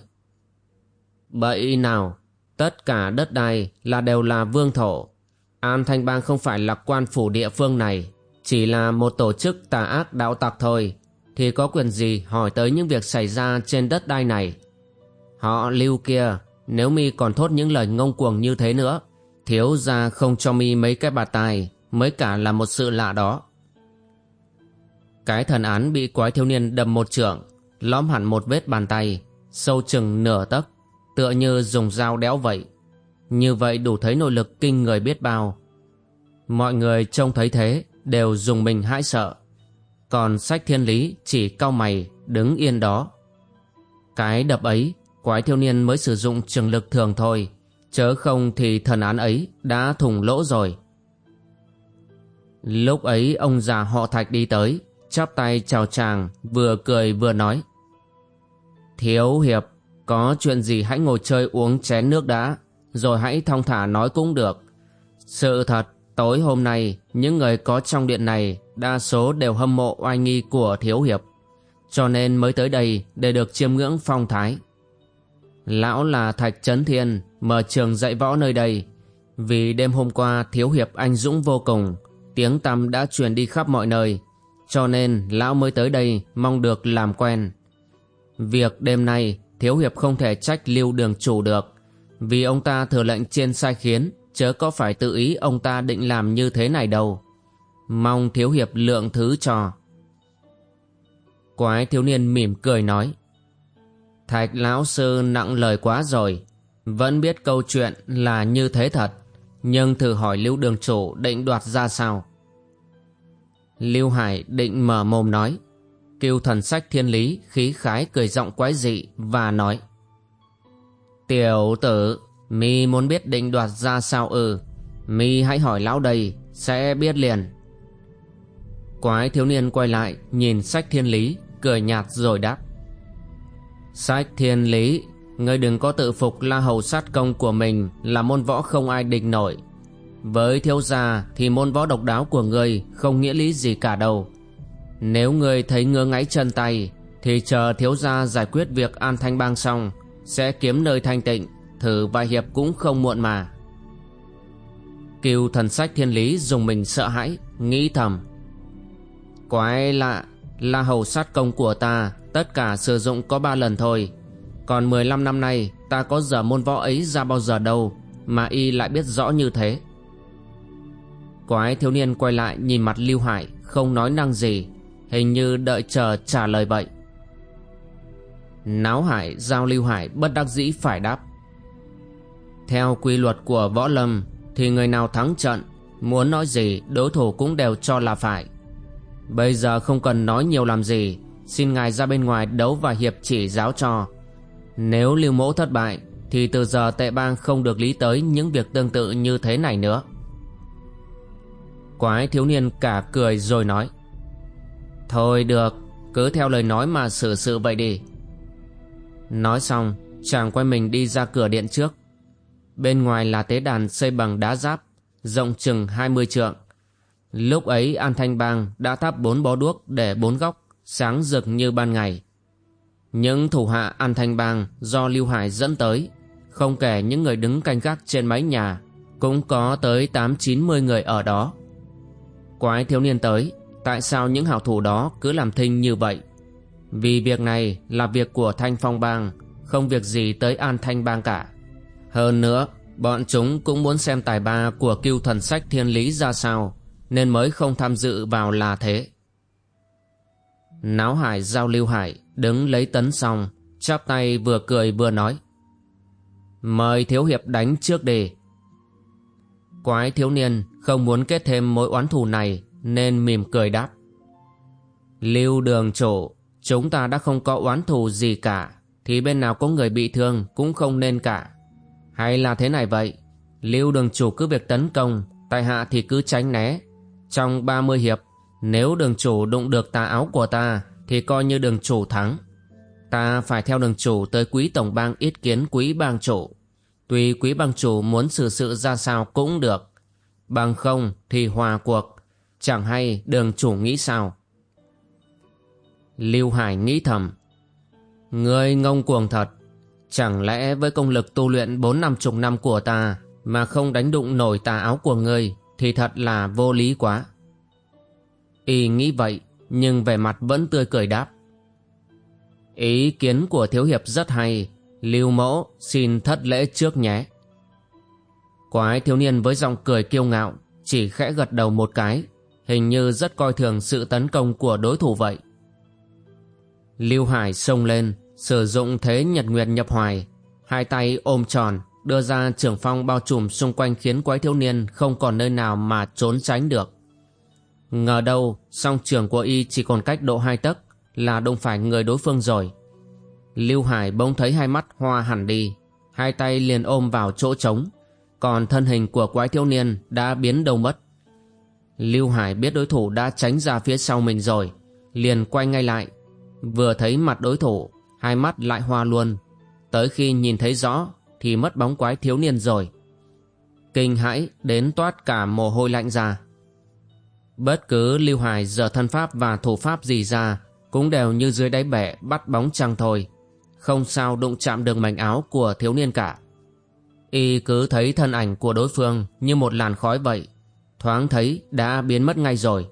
Bậy nào, tất cả đất đai là đều là vương thổ. An Thanh Bang không phải là quan phủ địa phương này, chỉ là một tổ chức tà ác đạo tặc thôi, thì có quyền gì hỏi tới những việc xảy ra trên đất đai này. Họ lưu kia nếu mi còn thốt những lời ngông cuồng như thế nữa, Thiếu ra không cho mi mấy cái bà tài, Mới cả là một sự lạ đó. Cái thần án bị quái thiếu niên đầm một trưởng Lõm hẳn một vết bàn tay, Sâu chừng nửa tấc, Tựa như dùng dao đéo vậy. Như vậy đủ thấy nội lực kinh người biết bao. Mọi người trông thấy thế, Đều dùng mình hãi sợ. Còn sách thiên lý chỉ cau mày, Đứng yên đó. Cái đập ấy quái thiếu niên mới sử dụng trường lực thường thôi, chớ không thì thần án ấy đã thủng lỗ rồi. Lúc ấy, ông già họ thạch đi tới, chắp tay chào chàng, vừa cười vừa nói, thiếu hiệp, có chuyện gì hãy ngồi chơi uống chén nước đã, rồi hãy thong thả nói cũng được. Sự thật, tối hôm nay, những người có trong điện này đa số đều hâm mộ oai nghi của thiếu hiệp, cho nên mới tới đây để được chiêm ngưỡng phong thái. Lão là Thạch Trấn Thiên, Mở trường dạy võ nơi đây. Vì đêm hôm qua thiếu hiệp anh dũng vô cùng, Tiếng tăm đã truyền đi khắp mọi nơi, Cho nên lão mới tới đây Mong được làm quen. Việc đêm nay, Thiếu hiệp không thể trách lưu đường chủ được, Vì ông ta thừa lệnh trên sai khiến, Chớ có phải tự ý ông ta định làm như thế này đâu. Mong thiếu hiệp lượng thứ cho. Quái thiếu niên mỉm cười nói. Thạch lão sư nặng lời quá rồi. Vẫn biết câu chuyện là như thế thật, Nhưng thử hỏi Lưu Đường Chủ định đoạt ra sao? Lưu Hải định mở mồm nói. Kiêu thần sách thiên lý, khí khái cười giọng quái dị và nói. Tiểu tử, mi muốn biết định đoạt ra sao ư? Mi hãy hỏi lão đây, sẽ biết liền. Quái thiếu niên quay lại, nhìn sách thiên lý, cười nhạt rồi đáp. Sách thiên lý Ngươi đừng có tự phục la hầu sát công của mình Là môn võ không ai địch nổi. Với thiếu gia Thì môn võ độc đáo của ngươi Không nghĩa lý gì cả đâu. Nếu ngươi thấy ngứa ngáy chân tay, Thì chờ thiếu gia giải quyết việc an thanh bang xong, Sẽ kiếm nơi thanh tịnh, Thử vài hiệp cũng không muộn mà. Kiều thần sách thiên lý dùng mình sợ hãi, Nghĩ thầm. Quái lạ là hầu sát công của ta, Tất cả sử dụng có ba lần thôi. Còn 15 năm nay, Ta có dở môn võ ấy ra bao giờ đâu, Mà y lại biết rõ như thế. Quái thiếu niên quay lại nhìn mặt Lưu Hải, Không nói năng gì, Hình như đợi chờ trả lời vậy. Náo Hải giao Lưu Hải bất đắc dĩ phải đáp. Theo quy luật của võ lâm, Thì người nào thắng trận, Muốn nói gì, đối thủ cũng đều cho là phải. Bây giờ không cần nói nhiều làm gì. Xin ngài ra bên ngoài đấu và hiệp chỉ giáo cho. Nếu lưu mẫu thất bại, Thì từ giờ tệ bang không được lý tới những việc tương tự như thế này nữa. Quái thiếu niên cả cười rồi nói, Thôi được, Cứ theo lời nói mà xử sự vậy đi. Nói xong, Chàng quay mình đi ra cửa điện trước. Bên ngoài là tế đàn xây bằng đá giáp, Rộng chừng 20 trượng. Lúc ấy An Thanh Bang đã thắp bốn bó đuốc để bốn góc, Sáng rực như ban ngày. Những thủ hạ An Thanh Bang do Lưu Hải dẫn tới, Không kể những người đứng canh gác trên mái nhà, Cũng có tới 8-90 người ở đó. Quái thiếu niên tới, Tại sao những hảo thủ đó cứ làm thinh như vậy? Vì việc này là việc của Thanh Phong Bang, Không việc gì tới An Thanh Bang cả. Hơn nữa, Bọn chúng cũng muốn xem tài ba của cưu thần sách thiên lý ra sao. Nên mới không tham dự vào là thế Náo hải giao lưu hải Đứng lấy tấn xong Chắp tay vừa cười vừa nói Mời thiếu hiệp đánh trước đi Quái thiếu niên không muốn kết thêm mối oán thù này nên mỉm cười đáp. Lưu đường chủ, chúng ta đã không có oán thù gì cả, thì bên nào có người bị thương cũng không nên cả. Hay là thế này vậy, Lưu đường chủ cứ việc tấn công, tại hạ thì cứ tránh né. Trong 30 hiệp, nếu đường chủ đụng được tà áo của ta, thì coi như đường chủ thắng. Ta phải theo đường chủ tới quý tổng bang ít kiến quý bang chủ. Tuy quý bang chủ muốn xử sự ra sao cũng được. Bằng không thì hòa cuộc. Chẳng hay đường chủ nghĩ sao. Lưu Hải nghĩ thầm. Ngươi ngông cuồng thật. Chẳng lẽ với công lực tu luyện bốn năm chục năm của ta mà không đánh đụng nổi tà áo của ngươi thì thật là vô lý quá. Y nghĩ vậy, nhưng vẻ mặt vẫn tươi cười đáp. Ý kiến của thiếu hiệp rất hay, Lưu mẫu xin thất lễ trước nhé Quái thiếu niên với giọng cười kiêu ngạo, Chỉ khẽ gật đầu một cái, Hình như rất coi thường sự tấn công của đối thủ vậy Lưu Hải xông lên, Sử dụng thế nhật nguyệt nhập hoài, Hai tay ôm tròn Đưa ra trưởng phong bao trùm xung quanh Khiến quái thiếu niên không còn nơi nào mà trốn tránh được. Ngờ đâu, song trường của y chỉ còn cách độ hai tấc Là đụng phải người đối phương rồi. Lưu Hải bỗng thấy hai mắt hoa hẳn đi, Hai tay liền ôm vào chỗ trống, Còn thân hình của quái thiếu niên đã biến đâu mất. Lưu Hải biết đối thủ đã tránh ra phía sau mình rồi, Liền quay ngay lại. Vừa thấy mặt đối thủ, Hai mắt lại hoa luôn. Tới khi nhìn thấy rõ thì mất bóng quái thiếu niên rồi Kinh hãi đến toát cả mồ hôi lạnh ra Bất cứ Lưu Hải giờ thân pháp và thủ pháp gì ra Cũng đều như dưới đáy bể bắt bóng trăng thôi không sao đụng chạm được mảnh áo của thiếu niên cả. Y cứ thấy thân ảnh của đối phương như một làn khói vậy, thoáng thấy đã biến mất ngay rồi.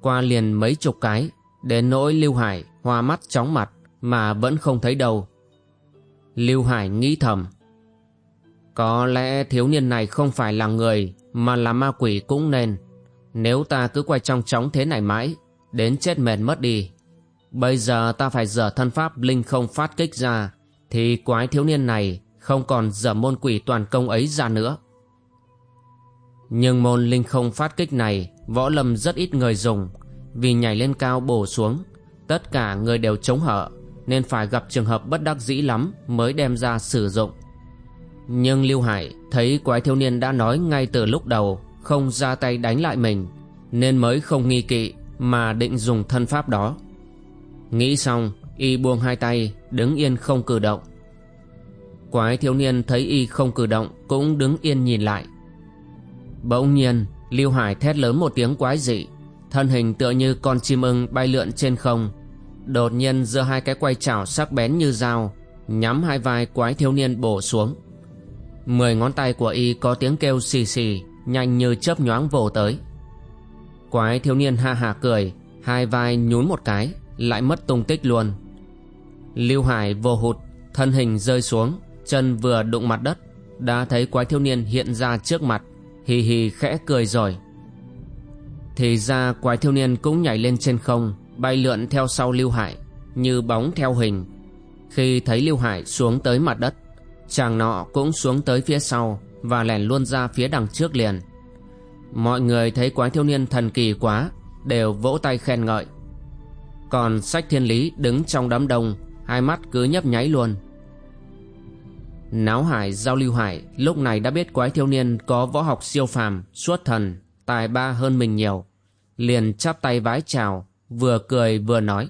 Qua liền mấy chục cái, đến nỗi Lưu Hải hoa mắt chóng mặt mà vẫn không thấy đâu. Lưu Hải nghĩ thầm. Có lẽ thiếu niên này không phải là người mà là ma quỷ cũng nên. Nếu ta cứ quay trong chóng thế này mãi, đến chết mệt mất đi. Bây giờ ta phải dở thân pháp linh không phát kích ra Thì quái thiếu niên này không còn dở môn quỷ toàn công ấy ra nữa. Nhưng môn linh không phát kích này Võ lâm rất ít người dùng. Vì nhảy lên cao bổ xuống Tất cả người đều chống hở Nên phải gặp trường hợp bất đắc dĩ lắm Mới đem ra sử dụng. Nhưng Lưu Hải thấy quái thiếu niên đã nói ngay từ lúc đầu Không ra tay đánh lại mình, Nên mới không nghi kỵ Mà định dùng thân pháp đó. Nghĩ xong, Y buông hai tay, Đứng yên không cử động. Quái thiếu niên thấy Y không cử động Cũng đứng yên nhìn lại. Bỗng nhiên, Lưu Hải thét lớn một tiếng quái dị, Thân hình tựa như con chim ưng bay lượn trên không. Đột nhiên giơ hai cái quay chảo sắc bén như dao, Nhắm hai vai quái thiếu niên bổ xuống. Mười ngón tay của y có tiếng kêu xì xì, Nhanh như chớp nhoáng vồ tới. Quái thiếu niên ha hà cười, Hai vai nhún một cái, Lại mất tung tích luôn. Lưu Hải vô hụt, Thân hình rơi xuống, Chân vừa đụng mặt đất, Đã thấy quái thiếu niên hiện ra trước mặt, Hì hì khẽ cười rồi. Thì ra quái thiếu niên cũng nhảy lên trên không, Bay lượn theo sau Lưu Hải, Như bóng theo hình. Khi thấy Lưu Hải xuống tới mặt đất Chàng nọ cũng xuống tới phía sau Và lẻn luôn ra phía đằng trước liền. Mọi người thấy quái thiếu niên thần kỳ quá, Đều vỗ tay khen ngợi. Còn sách thiên lý đứng trong đám đông, Hai mắt cứ nhấp nháy luôn. Náo hải giao lưu hải, Lúc này đã biết quái thiếu niên Có võ học siêu phàm Suốt thần, Tài ba hơn mình nhiều. Liền chắp tay vái chào, Vừa cười vừa nói.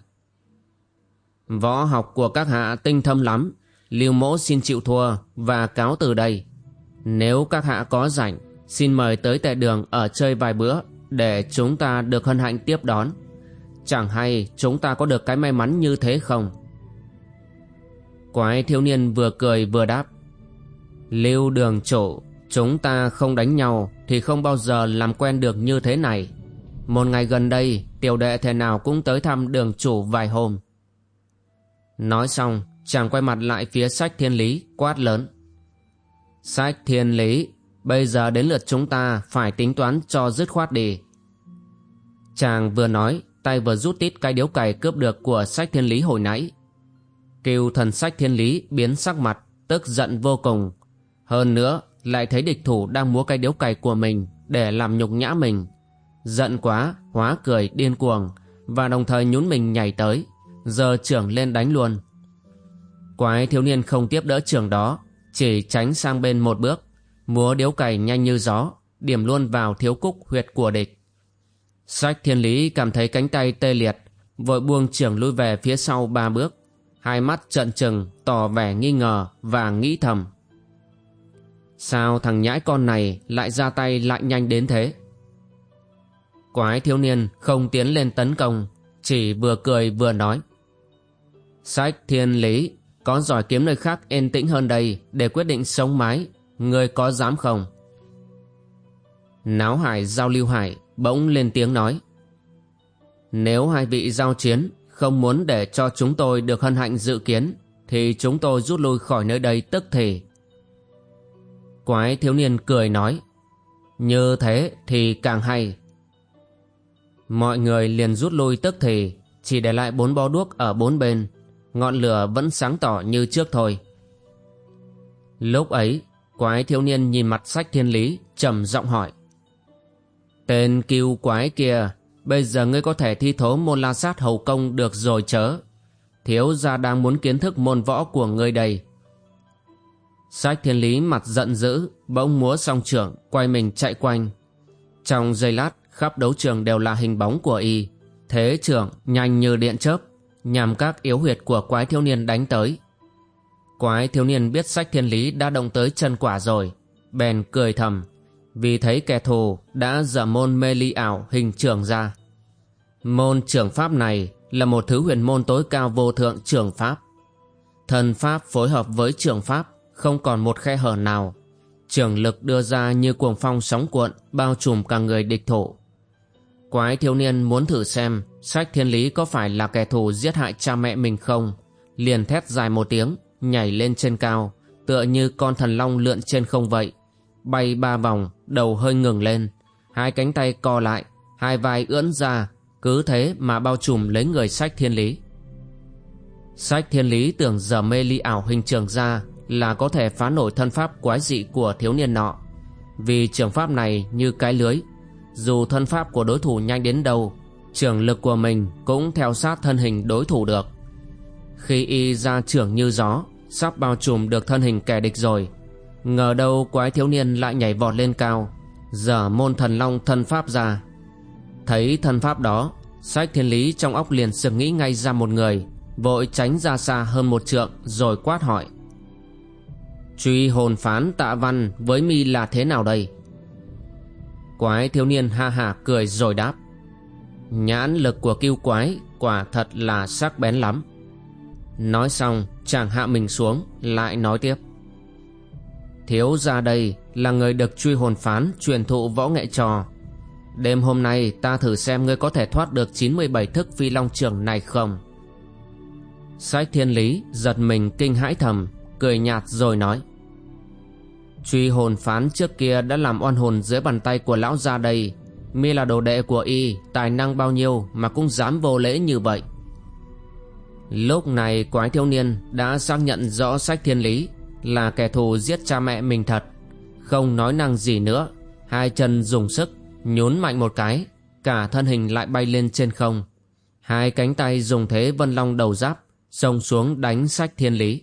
Võ học của các hạ tinh thâm lắm Lưu mỗ xin chịu thua Và cáo từ đây. Nếu các hạ có rảnh, Xin mời tới tệ đường ở chơi vài bữa Để chúng ta được hân hạnh tiếp đón. Chẳng hay chúng ta có được cái may mắn như thế không? Quái thiếu niên vừa cười vừa đáp. Lưu đường chủ, Chúng ta không đánh nhau Thì không bao giờ làm quen được như thế này. Một ngày gần đây, Tiểu đệ thể nào cũng tới thăm đường chủ vài hôm. Nói xong Chàng quay mặt lại phía sách thiên lý, Quát lớn. Sách thiên lý, Bây giờ đến lượt chúng ta Phải tính toán cho dứt khoát đi. Chàng vừa nói, Tay vừa rút tít cái điếu cày cướp được Của sách thiên lý hồi nãy. Kiều thần sách thiên lý biến sắc mặt, Tức giận vô cùng. Hơn nữa, lại thấy địch thủ đang múa cái điếu cày của mình Để làm nhục nhã mình. Giận quá, hóa cười điên cuồng Và đồng thời nhún mình nhảy tới. Giờ trưởng lên đánh luôn. Quái thiếu niên không tiếp đỡ trường đó, Chỉ tránh sang bên một bước. Múa điếu cày nhanh như gió, Điểm luôn vào thiếu cúc huyệt của địch. Sách thiên lý cảm thấy cánh tay tê liệt, Vội buông trưởng lui về phía sau ba bước. Hai mắt trợn trừng, Tỏ vẻ nghi ngờ và nghĩ thầm. Sao thằng nhãi con này Lại ra tay lại nhanh đến thế? Quái thiếu niên không tiến lên tấn công, Chỉ vừa cười vừa nói. Sách thiên lý có giỏi kiếm nơi khác yên tĩnh hơn đây Để quyết định sống mái. Người có dám không? Náo hải giao lưu hải, Bỗng lên tiếng nói. Nếu hai vị giao chiến, Không muốn để cho chúng tôi được hân hạnh dự kiến, Thì chúng tôi rút lui khỏi nơi đây tức thì. Quái thiếu niên cười nói. Như thế thì càng hay. Mọi người liền rút lui tức thì, Chỉ để lại bốn bó đuốc ở bốn bên. Ngọn lửa vẫn sáng tỏ như trước thôi. Lúc ấy, Quái thiếu niên nhìn mặt sách thiên lý, trầm giọng hỏi. Tên kiêu quái kia, Bây giờ ngươi có thể thi thố môn la sát hầu công được rồi chớ? Thiếu gia đang muốn kiến thức môn võ của ngươi đây. Sách thiên lý mặt giận dữ, Bỗng múa song trưởng, Quay mình chạy quanh. Trong giây lát, khắp đấu trường đều là hình bóng của y. Thế trưởng, nhanh như điện chớp. Nhằm các yếu huyệt của quái thiếu niên đánh tới. Quái thiếu niên biết sách thiên lý đã động tới chân quả rồi, Bèn cười thầm, Vì thấy kẻ thù đã dở môn mê ly ảo hình trưởng ra. Môn trưởng pháp này là một thứ huyền môn tối cao vô thượng trưởng pháp. Thần pháp phối hợp với trưởng pháp không còn một khe hở nào. Trường lực đưa ra như cuồng phong sóng cuộn, bao trùm cả người địch thủ quái thiếu niên muốn thử xem sách thiên lý có phải là kẻ thù giết hại cha mẹ mình không? Liền thét dài một tiếng, nhảy lên trên cao, tựa như con thần long lượn trên không vậy. Bay ba vòng, đầu hơi ngừng lên. Hai cánh tay co lại, hai vai ưỡn ra, cứ thế mà bao trùm lấy người sách thiên lý. Sách thiên lý tưởng giờ mê ly ảo hình trường ra là có thể phá nổi thân pháp quái dị của thiếu niên nọ. Vì trường pháp này như cái lưới dù thân pháp của đối thủ nhanh đến đâu, trường lực của mình cũng theo sát thân hình đối thủ được. Khi y ra trưởng như gió, sắp bao trùm được thân hình kẻ địch rồi, ngờ đâu quái thiếu niên lại nhảy vọt lên cao giở môn thần long thân pháp ra. Thấy thân pháp đó, sách thiên lý trong óc liền sực nghĩ ngay ra một người, vội tránh ra xa hơn một trượng rồi quát hỏi. Truy hồn phán tạ văn với mi là thế nào đây? Quái thiếu niên ha hà cười rồi đáp Nhãn lực của kiêu quái quả thật là sắc bén lắm. Nói xong chàng hạ mình xuống lại nói tiếp. Thiếu ra đây là người được truy hồn phán truyền thụ võ nghệ trò. Đêm hôm nay ta thử xem ngươi có thể thoát được 97 thức phi long trường này không. Sách thiên lý giật mình kinh hãi thầm, cười nhạt rồi nói. Truy hồn phán trước kia đã làm oan hồn dưới bàn tay của lão gia đây. Mi là đồ đệ của y, Tài năng bao nhiêu mà cũng dám vô lễ như vậy. Lúc này quái thiếu niên đã xác nhận rõ sách thiên lý, Là kẻ thù giết cha mẹ mình thật. Không nói năng gì nữa, Hai chân dùng sức, Nhún mạnh một cái, Cả thân hình lại bay lên trên không. Hai cánh tay dùng thế vân long đầu giáp, Xông xuống đánh sách thiên lý.